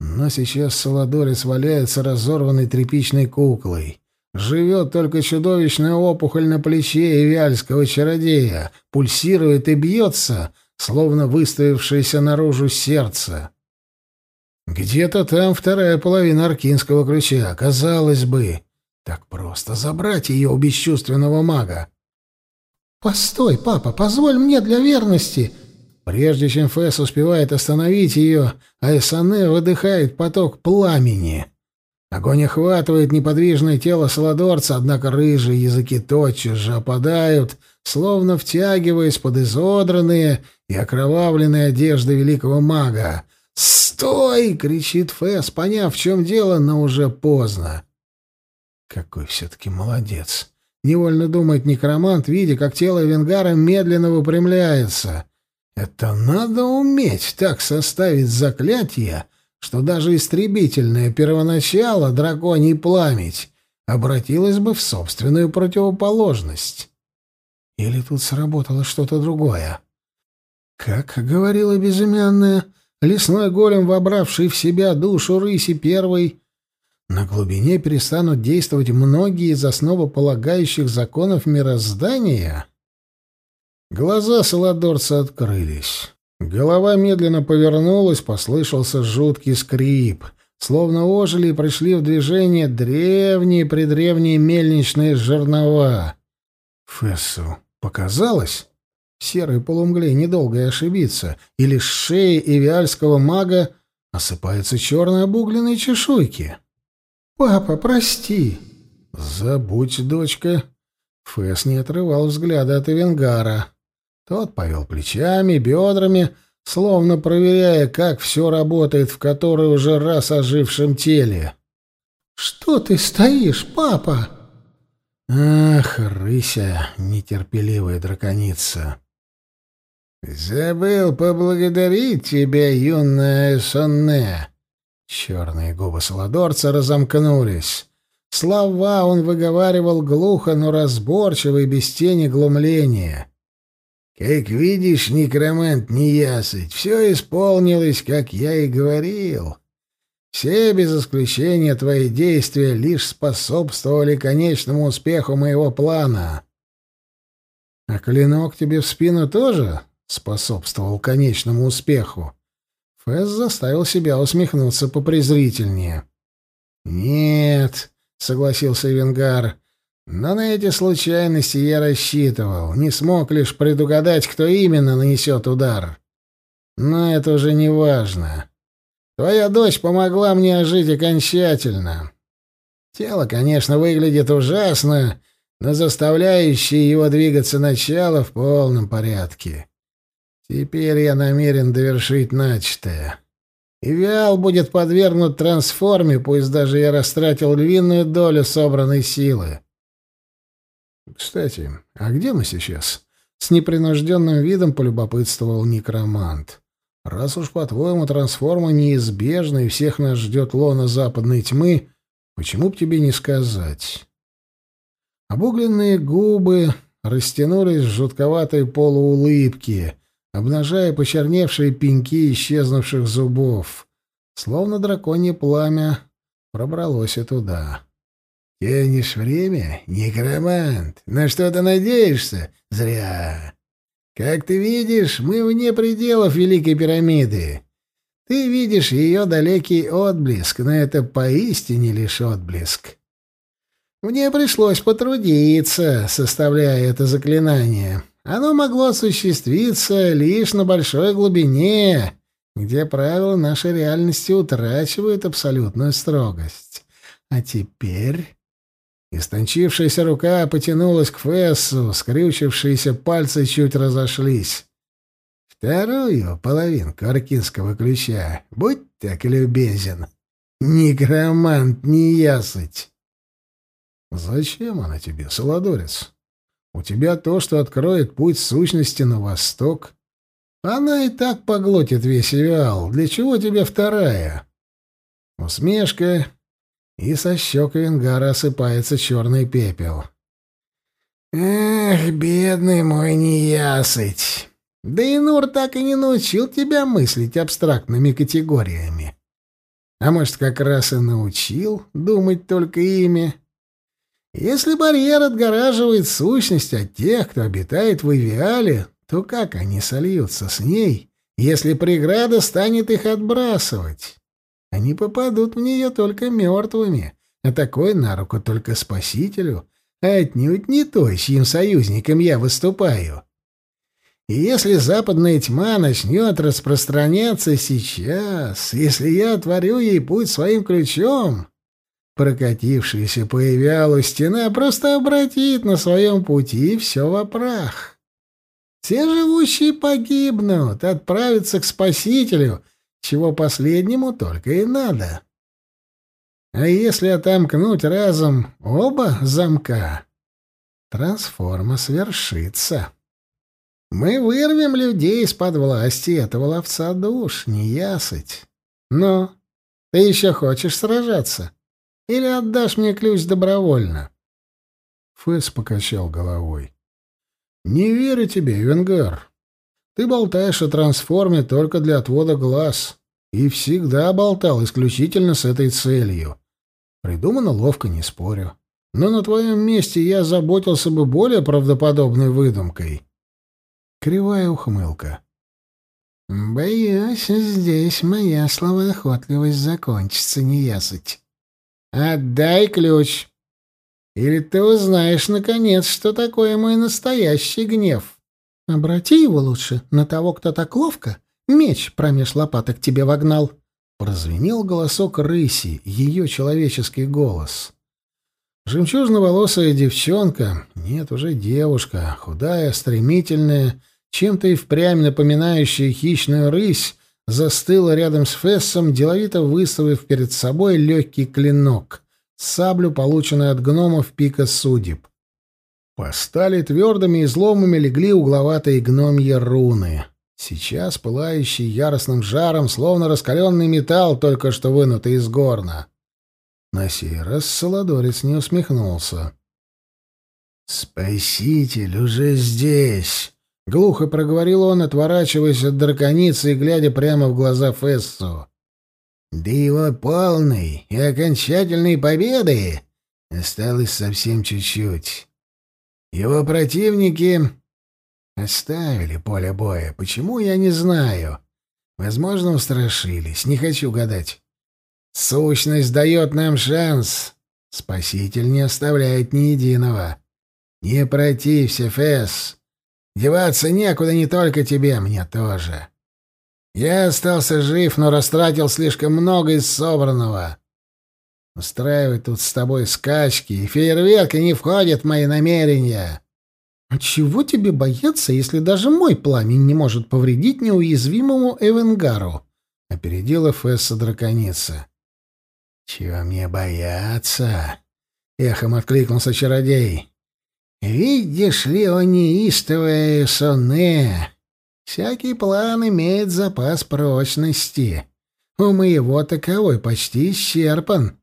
Но сейчас Саладорец валяется разорванной тряпичной куклой. Живет только чудовищная опухоль на плече ивяльского чародея, пульсирует и бьется, словно выставившееся наружу сердце. Где-то там вторая половина аркинского ключа, казалось бы. Так просто забрать ее у бесчувственного мага. «Постой, папа, позволь мне для верности!» Прежде чем Фэс успевает остановить ее, Айсане выдыхает поток пламени. Огонь охватывает неподвижное тело Саладорца, однако рыжие языки тотчас же опадают, словно втягиваясь под изодранные и окровавленные одежды великого мага. «Стой!» — кричит Фэс, поняв, в чем дело, но уже поздно. Какой все-таки молодец. Невольно думает некромант, видя, как тело Венгара медленно выпрямляется. Это надо уметь так составить заклятие, что даже истребительное первоначало драконий пламять обратилось бы в собственную противоположность. Или тут сработало что-то другое? Как говорила безымянная, лесной голем, вобравший в себя душу рыси первой, на глубине перестанут действовать многие из основополагающих законов мироздания? Глаза Саладорца открылись. Голова медленно повернулась, послышался жуткий скрип. Словно ожили и пришли в движение древние-предревние мельничные жернова. Фессу показалось? В серой полумгле недолго и ошибиться, или с шеи эвиальского мага осыпаются черные обугленные чешуйки. «Папа, прости!» «Забудь, дочка!» Фэс не отрывал взгляда от Эвенгара. Тот повел плечами, бедрами, словно проверяя, как все работает в которой уже раз ожившем теле. «Что ты стоишь, папа?» «Ах, рыся, нетерпеливая драконица!» «Забыл поблагодарить тебя, юная Сонне!» Черные губы Саладорца разомкнулись. Слова он выговаривал глухо, но разборчиво и без тени глумления. Как видишь, некромант неясыть, все исполнилось, как я и говорил. Все, без исключения, твои действия лишь способствовали конечному успеху моего плана. А клинок тебе в спину тоже способствовал конечному успеху? Фэс заставил себя усмехнуться попрезрительнее. «Нет», — согласился Венгар, но на эти случайности я рассчитывал, не смог лишь предугадать, кто именно нанесет удар. Но это уже не важно. Твоя дочь помогла мне ожить окончательно. Тело, конечно, выглядит ужасно, но заставляющее его двигаться начало в полном порядке. Теперь я намерен довершить начатое. И Виал будет подвергнут трансформе, пусть даже я растратил львиную долю собранной силы. «Кстати, а где мы сейчас?» С непринужденным видом полюбопытствовал некромант. «Раз уж, по-твоему, трансформа неизбежна и всех нас ждет лона западной тьмы, почему б тебе не сказать?» Обугленные губы растянулись в жутковатой полуулыбке, обнажая почерневшие пеньки исчезнувших зубов. Словно драконье пламя пробралось и туда. «Тянешь время, некромант? На что ты надеешься? Зря. Как ты видишь, мы вне пределов Великой пирамиды. Ты видишь ее далекий отблеск, но это поистине лишь отблеск. Мне пришлось потрудиться, составляя это заклинание. Оно могло осуществиться лишь на большой глубине, где правила нашей реальности утрачивают абсолютную строгость. А теперь... Истончившаяся рука потянулась к Фессу, скрючившиеся пальцы чуть разошлись. Вторую половинку аркинского ключа, будь так любезен. Некромант не ясыть. Зачем она тебе, Солодорец? У тебя то, что откроет путь сущности на восток. Она и так поглотит весь Виал. Для чего тебе вторая? Усмешка, и со щек Венгара осыпается черный пепел. «Эх, бедный мой неясыть! Да и Нур так и не научил тебя мыслить абстрактными категориями. А может, как раз и научил думать только ими?» Если барьер отгораживает сущность от тех, кто обитает в Ивиале, то как они сольются с ней, если преграда станет их отбрасывать? Они попадут в нее только мертвыми, а такой на руку только спасителю, а отнюдь не той, чьим союзником я выступаю. И если западная тьма начнет распространяться сейчас, если я отворю ей путь своим ключом, Прокатившаяся по Эвиалу стена просто обратит на своем пути все в прах. Все живущие погибнут, отправятся к Спасителю, чего последнему только и надо. А если отомкнуть разом оба замка, трансформа свершится. Мы вырвем людей из-под власти этого ловца душ, не ясыть. Но ты еще хочешь сражаться? Или отдашь мне ключ добровольно?» Фэс покачал головой. «Не верю тебе, Венгар. Ты болтаешь о трансформе только для отвода глаз. И всегда болтал исключительно с этой целью. Придумано ловко, не спорю. Но на твоем месте я заботился бы более правдоподобной выдумкой». Кривая ухмылка. «Боюсь, здесь моя словоохотливость закончится неясыть. «Отдай ключ, или ты узнаешь, наконец, что такое мой настоящий гнев. Обрати его лучше на того, кто так ловко меч промеж лопаток тебе вогнал». Прозвенел голосок рыси, ее человеческий голос. Жемчужно-волосая девчонка, нет, уже девушка, худая, стремительная, чем-то и впрямь напоминающая хищную рысь, застыла рядом с Фессом, деловито выставив перед собой легкий клинок, саблю, полученную от гномов пика судеб. По стали твердыми изломами легли угловатые гномьи руны. Сейчас пылающий яростным жаром, словно раскаленный металл, только что вынутый из горна. На сей раз Солодорец не усмехнулся. «Спаситель уже здесь!» — глухо проговорил он, отворачиваясь от драконицы и глядя прямо в глаза Фессу. «До его полной и окончательной победы осталось совсем чуть-чуть. Его противники оставили поле боя. Почему, я не знаю. Возможно, устрашились. Не хочу гадать. Сущность дает нам шанс. Спаситель не оставляет ни единого. Не протився, Фесс. Деваться некуда не только тебе, мне тоже. Я остался жив, но растратил слишком много из собранного. Устраивать тут с тобой скачки и фейерверки не входят в мои намерения. А чего тебе бояться, если даже мой пламень не может повредить неуязвимому Эвенгару? Опередила Фесса драконица. Чего мне бояться? Эхом откликнулся чародей. Видишь ли, о неистовое сонне, всякий план имеет запас прочности. У моего таковой почти исчерпан.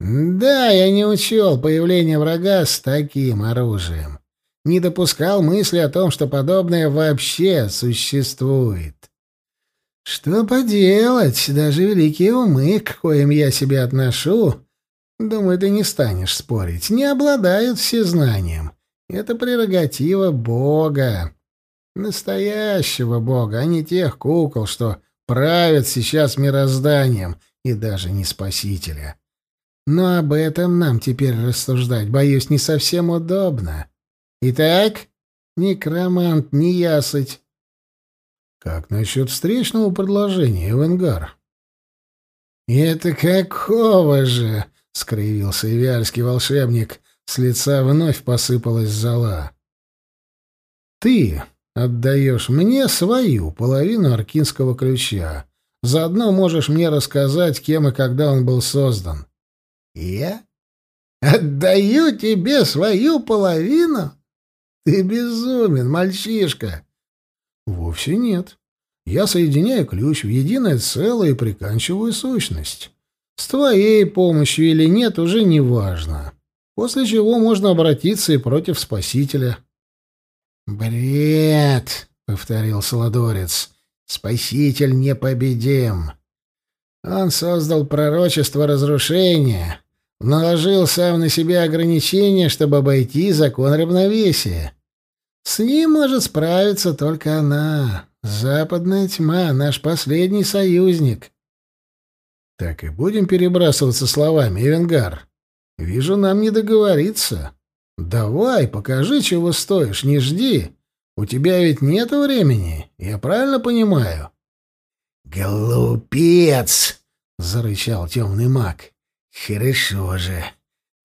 Да, я не учел появление врага с таким оружием. Не допускал мысли о том, что подобное вообще существует. Что поделать, даже великие умы, к коим я себя отношу, думаю, ты не станешь спорить, не обладают всезнанием. Это прерогатива Бога. Настоящего бога, а не тех кукол, что правят сейчас мирозданием, и даже не спасителя. Но об этом нам теперь рассуждать, боюсь, не совсем удобно. Итак, некромант, не ясыть. Как насчет встречного предложения, Эвенгар? «Это какого же?» — скривился ивиальский волшебник. С лица вновь посыпалась зола. «Ты отдаешь мне свою половину аркинского ключа. Заодно можешь мне рассказать, кем и когда он был создан». «Я? Отдаю тебе свою половину? Ты безумен, мальчишка!» «Вовсе нет. Я соединяю ключ в единое целое и приканчиваю сущность. С твоей помощью или нет, уже не важно. После чего можно обратиться и против Спасителя». «Бред!» — повторил Солодорец. «Спаситель непобедим. Он создал пророчество разрушения, наложил сам на себя ограничения, чтобы обойти закон равновесия. С ним может справиться только она, западная тьма, наш последний союзник». «Так и будем перебрасываться словами, Эвенгар. Вижу, нам не договориться». «Давай, покажи, чего стоишь, не жди. У тебя ведь нет времени, я правильно понимаю?» «Глупец!» — зарычал темный маг. «Хорошо же.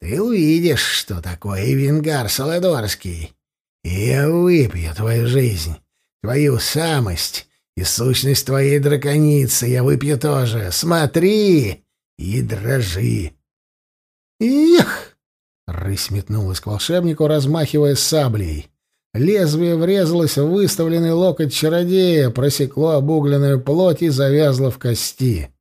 Ты увидишь, что такое Венгар Солодорский. Я выпью твою жизнь, твою самость и сущность твоей драконицы я выпью тоже. Смотри и дрожи!» «Их!» Рысь метнулась к волшебнику, размахивая саблей. Лезвие врезалось в выставленный локоть чародея, просекло обугленную плоть и завязло в кости.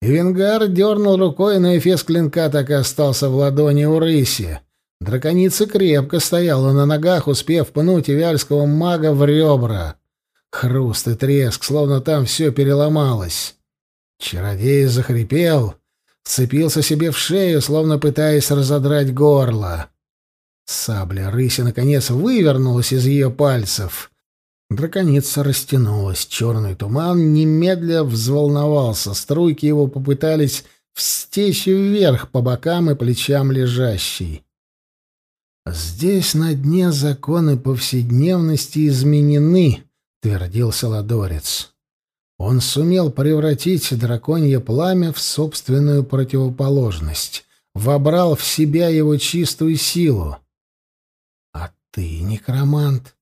Венгар дернул рукой, но эфес клинка так и остался в ладони у рыси. Драконица крепко стояла на ногах, успев пнуть ивяльского мага в ребра. Хруст и треск, словно там все переломалось. Чародей захрипел, вцепился себе в шею, словно пытаясь разодрать горло. Сабля рыси, наконец, вывернулась из ее пальцев. Драконица растянулась, черный туман немедля взволновался, струйки его попытались встечь вверх по бокам и плечам лежащей. «Здесь на дне законы повседневности изменены», — твердил Солодорец. Он сумел превратить драконье пламя в собственную противоположность, вобрал в себя его чистую силу. А ты, некромант,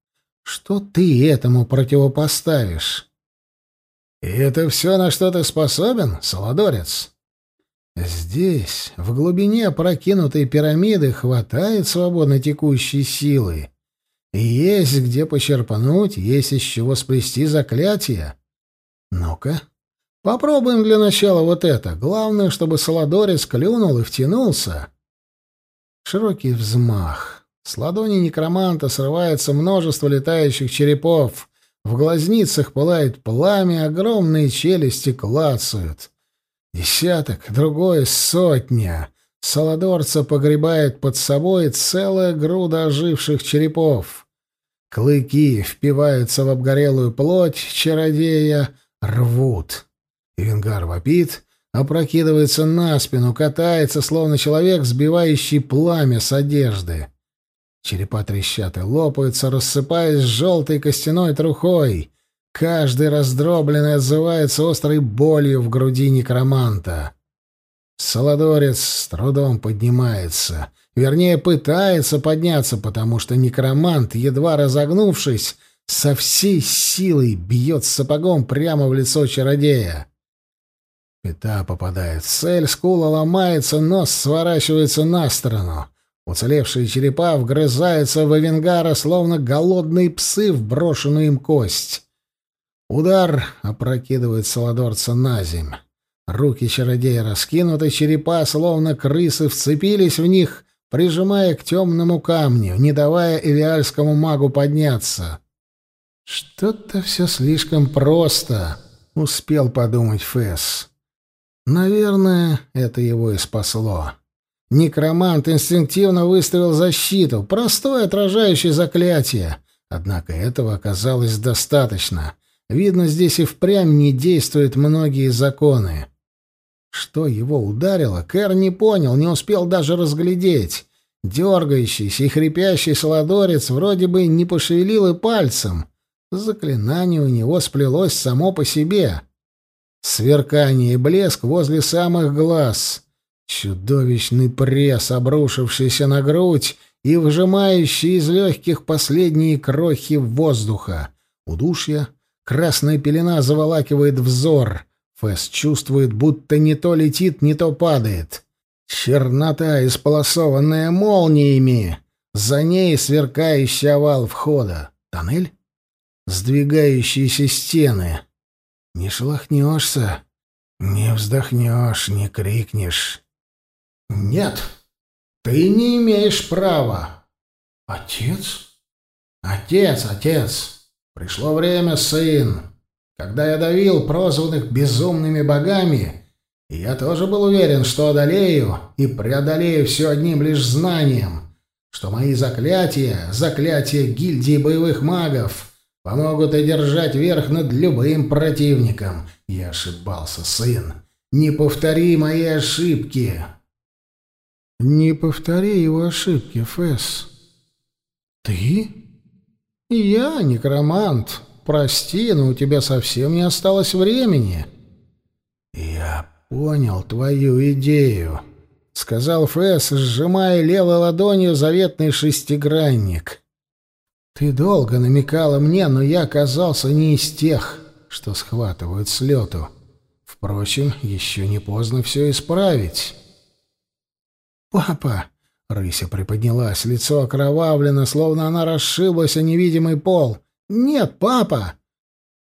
что ты этому противопоставишь? И это все, на что ты способен, Солодорец? Здесь, в глубине прокинутой пирамиды, хватает свободно текущей силы. И есть где почерпнуть, есть из чего сплести заклятие. Ну-ка, попробуем для начала вот это. Главное, чтобы Солодорец клюнул и втянулся. Широкий взмах. С ладони некроманта срывается множество летающих черепов. В глазницах пылает пламя, огромные челюсти клацают. Десяток, другое сотня. Солодорца погребает под собой целая груда оживших черепов. Клыки впиваются в обгорелую плоть чародея, рвут. Венгар вопит, опрокидывается на спину, катается, словно человек, сбивающий пламя с одежды. Черепа трещат и лопаются, рассыпаясь желтой костяной трухой. Каждый раздробленный отзывается острой болью в груди некроманта. Солодорец с трудом поднимается. Вернее, пытается подняться, потому что некромант, едва разогнувшись, со всей силой бьет сапогом прямо в лицо чародея. Пята попадает в цель, скула ломается, нос сворачивается на сторону. Уцелевшие черепа вгрызаются в Эвенгара, словно голодные псы в брошенную им кость. Удар опрокидывает Саладорца на земь. Руки чародея раскинуты, черепа, словно крысы, вцепились в них, прижимая к темному камню, не давая эвиальскому магу подняться. «Что-то все слишком просто», — успел подумать Фэс. Наверное, это его и спасло. Некромант инстинктивно выставил защиту, простое отражающее заклятие. Однако этого оказалось достаточно. Видно, здесь и впрямь не действуют многие законы. Что его ударило, Кэр не понял, не успел даже разглядеть. Дергающийся и хрипящий солодорец вроде бы не пошевелил и пальцем. Заклинание у него сплелось само по себе. Сверкание и блеск возле самых глаз. Чудовищный пресс, обрушившийся на грудь и выжимающий из легких последние крохи воздуха. Удушья, красная пелена заволакивает взор. Фэс чувствует, будто не то летит, не то падает. Чернота, исполосованная молниями. За ней сверкающий овал входа. Тоннель? Сдвигающиеся стены. Не шелохнешься, не вздохнешь, не крикнешь. Нет, ты не имеешь права. Отец? Отец, отец. Пришло время, сын. Когда я давил прозванных безумными богами, я тоже был уверен, что одолею и преодолею все одним лишь знанием, что мои заклятия, заклятия гильдии боевых магов, помогут одержать верх над любым противником. Я ошибался, сын. Не повтори мои ошибки. Не повтори его ошибки, Фэс. Ты? Я некромант. Прости, но у тебя совсем не осталось времени. Я понял твою идею, сказал Фэс, сжимая левой ладонью заветный шестигранник. Ты долго намекала мне, но я оказался не из тех, что схватывают с. Впрочем, еще не поздно все исправить. «Папа!» — рыся приподнялась, лицо окровавлено, словно она расшиблась о невидимый пол. «Нет, папа!»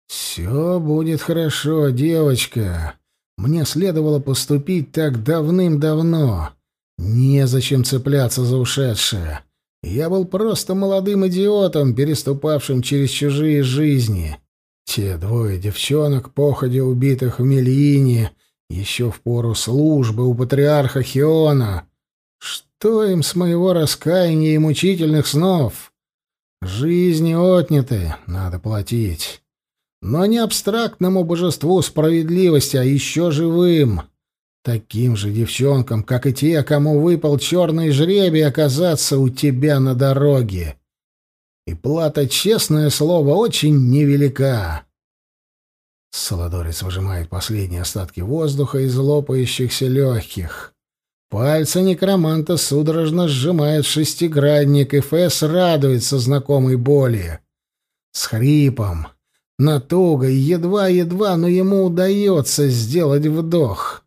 «Все будет хорошо, девочка. Мне следовало поступить так давным-давно. Незачем цепляться за ушедшее. Я был просто молодым идиотом, переступавшим через чужие жизни. Те двое девчонок, походя убитых в Мельине, еще в пору службы у патриарха Хиона. Что им с моего раскаяния и мучительных снов? Жизни отняты, надо платить. Но не абстрактному божеству справедливости, а еще живым. Таким же девчонкам, как и те, кому выпал черный жребий оказаться у тебя на дороге. И плата, честное слово, очень невелика. Солодорец выжимает последние остатки воздуха из лопающихся легких. Пальцы некроманта судорожно сжимают шестигранник, и Фэс радуется знакомой боли. С хрипом, натугой, едва-едва, но ему удается сделать вдох.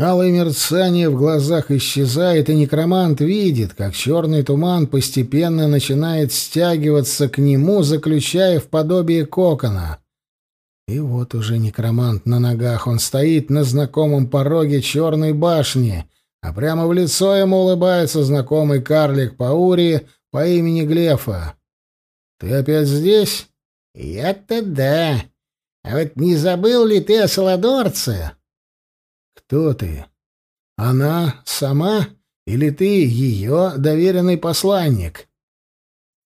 Алое мерцание в глазах исчезает, и некромант видит, как черный туман постепенно начинает стягиваться к нему, заключая в подобие кокона. И вот уже некромант на ногах, он стоит на знакомом пороге черной башни, а прямо в лицо ему улыбается знакомый карлик Паури по имени Глефа. «Ты опять здесь?» «Я-то да. А вот не забыл ли ты о Солодорце?» Кто ты? Она сама или ты ее доверенный посланник?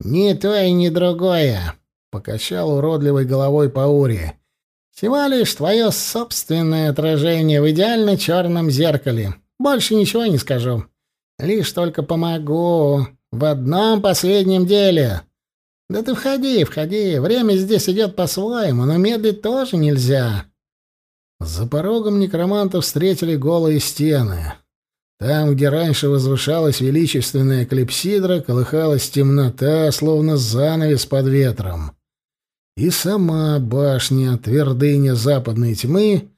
Ни то и ни другое, покачал уродливой головой Паури. Всего лишь твое собственное отражение в идеально черном зеркале. Больше ничего не скажу. Лишь только помогу в одном последнем деле. Да ты входи, входи. Время здесь идет по-своему, но медлить тоже нельзя. За порогом некроманта встретили голые стены. Там, где раньше возвышалась величественная клипсидра, колыхалась темнота, словно занавес под ветром. И сама башня, твердыня западной тьмы,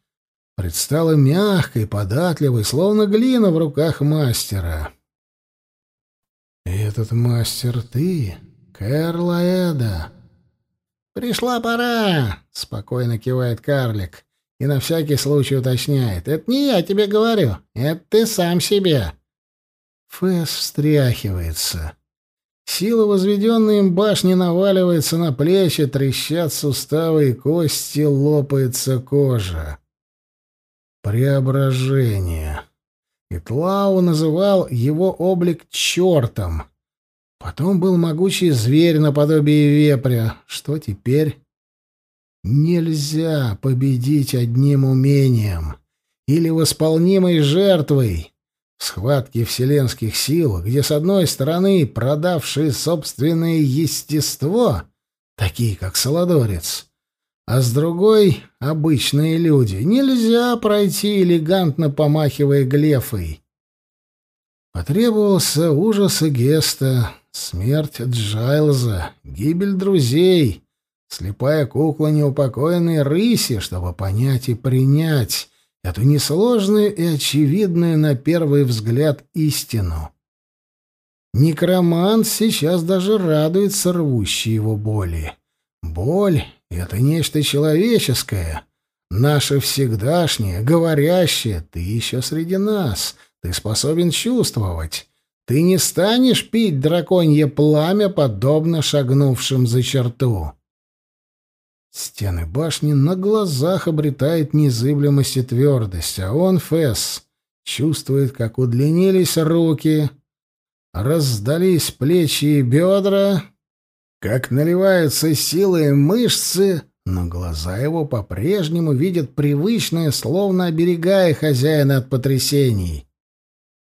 предстала мягкой, податливой, словно глина в руках мастера. «Этот мастер ты, Кэрла Эда!» «Пришла пора!» — спокойно кивает карлик и на всякий случай уточняет. «Это не я тебе говорю, это ты сам себе». Фэс встряхивается. Сила возведенной им башни наваливается на плечи, трещат суставы и кости, лопается кожа. Преображение. Итлау называл его облик чертом. Потом был могучий зверь наподобие вепря. Что теперь? Нельзя победить одним умением или восполнимой жертвой. В схватке вселенских сил, где с одной стороны продавшие собственное естество, такие как Солодорец, а с другой — обычные люди, нельзя пройти элегантно помахивая глефой. Потребовался ужас и геста, смерть Джайлза, гибель друзей, слепая кукла неупокоенной рыси, чтобы понять и принять эту несложную и очевидную на первый взгляд истину. Некромант сейчас даже радуется рвущей его боли. Боль — это нечто человеческое, наше всегдашнее, говорящее «ты еще среди нас», ты способен чувствовать. Ты не станешь пить драконье пламя, подобно шагнувшим за черту. Стены башни на глазах обретают незыблемость и твердость, а он, Фесс, чувствует, как удлинились руки, раздались плечи и бедра, как наливаются силы мышцы, но глаза его по-прежнему видят привычное, словно оберегая хозяина от потрясений.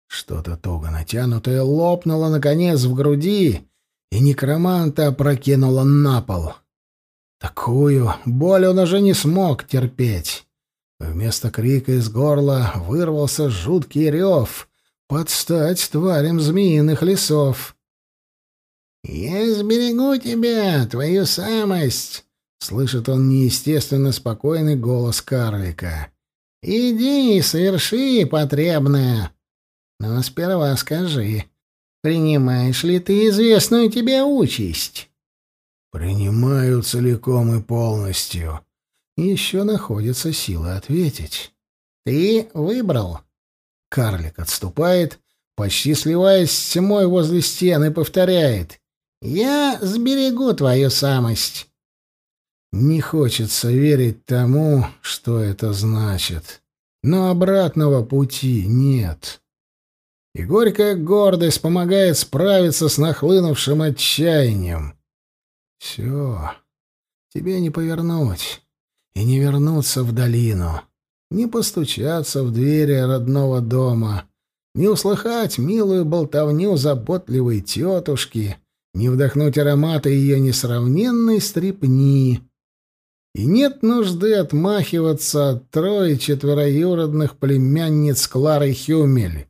Что-то туго натянутое лопнуло, наконец, в груди, и некроманта опрокинуло на пол. Такую боль он уже не смог терпеть. Вместо крика из горла вырвался жуткий рев, под стать тварям змеиных лесов. «Я сберегу тебя, твою самость!» — слышит он неестественно спокойный голос карлика. «Иди соверши потребное. Но сперва скажи, принимаешь ли ты известную тебе участь?» Принимаю целиком и полностью. Еще находится сила ответить. Ты выбрал. Карлик отступает, почти сливаясь с тьмой возле стены, повторяет. Я сберегу твою самость. Не хочется верить тому, что это значит. Но обратного пути нет. И горькая гордость помогает справиться с нахлынувшим отчаянием. Все. Тебе не повернуть и не вернуться в долину, не постучаться в двери родного дома, не услыхать милую болтовню заботливой тетушки, не вдохнуть аромата ее несравненной стрепни. И нет нужды отмахиваться от трое четвероюродных племянниц Клары Хюмель.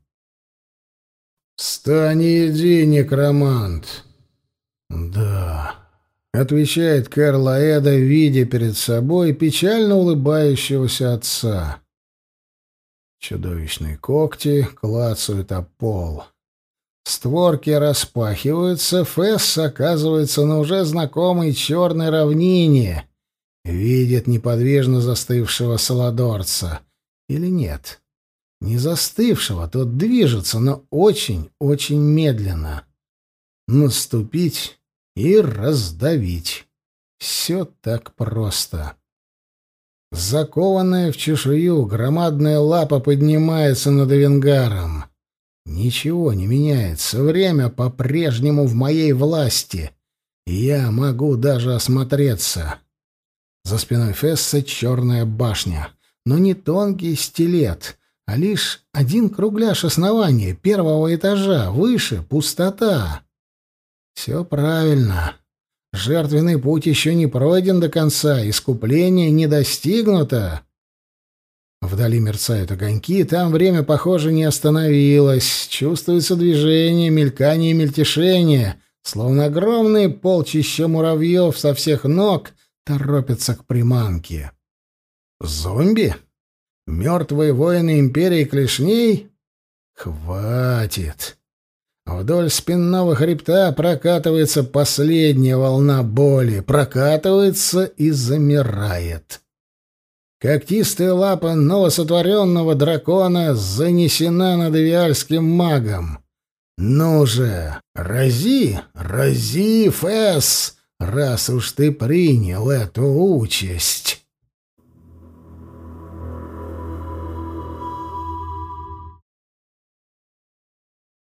«Встань и иди, некромант!» «Да...» — отвечает Кэрла Эда, видя перед собой печально улыбающегося отца. Чудовищные когти клацают о пол. Створки распахиваются, Фесс оказывается на уже знакомой черной равнине. Видит неподвижно застывшего Саладорца. Или нет? Не застывшего, тот движется, но очень-очень медленно. Наступить и раздавить. Все так просто. Закованная в чешую, громадная лапа поднимается над Авенгаром. Ничего не меняется, время по-прежнему в моей власти. Я могу даже осмотреться. За спиной Фесса черная башня, но не тонкий стилет, а лишь один кругляш основания первого этажа, выше — пустота. Все правильно. Жертвенный путь еще не пройден до конца, искупление не достигнуто. Вдали мерцают огоньки, там время, похоже, не остановилось. Чувствуется движение, мелькание и мельтешение, словно огромные полчища муравьев со всех ног торопятся к приманке. Зомби? Мертвые воины Империи Клешней? Хватит. Вдоль спинного хребта прокатывается последняя волна боли, прокатывается и замирает. Когтистая лапа новосотворенного дракона занесена над Виальским магом. «Ну же, рази, рази, Фэс, раз уж ты принял эту участь!»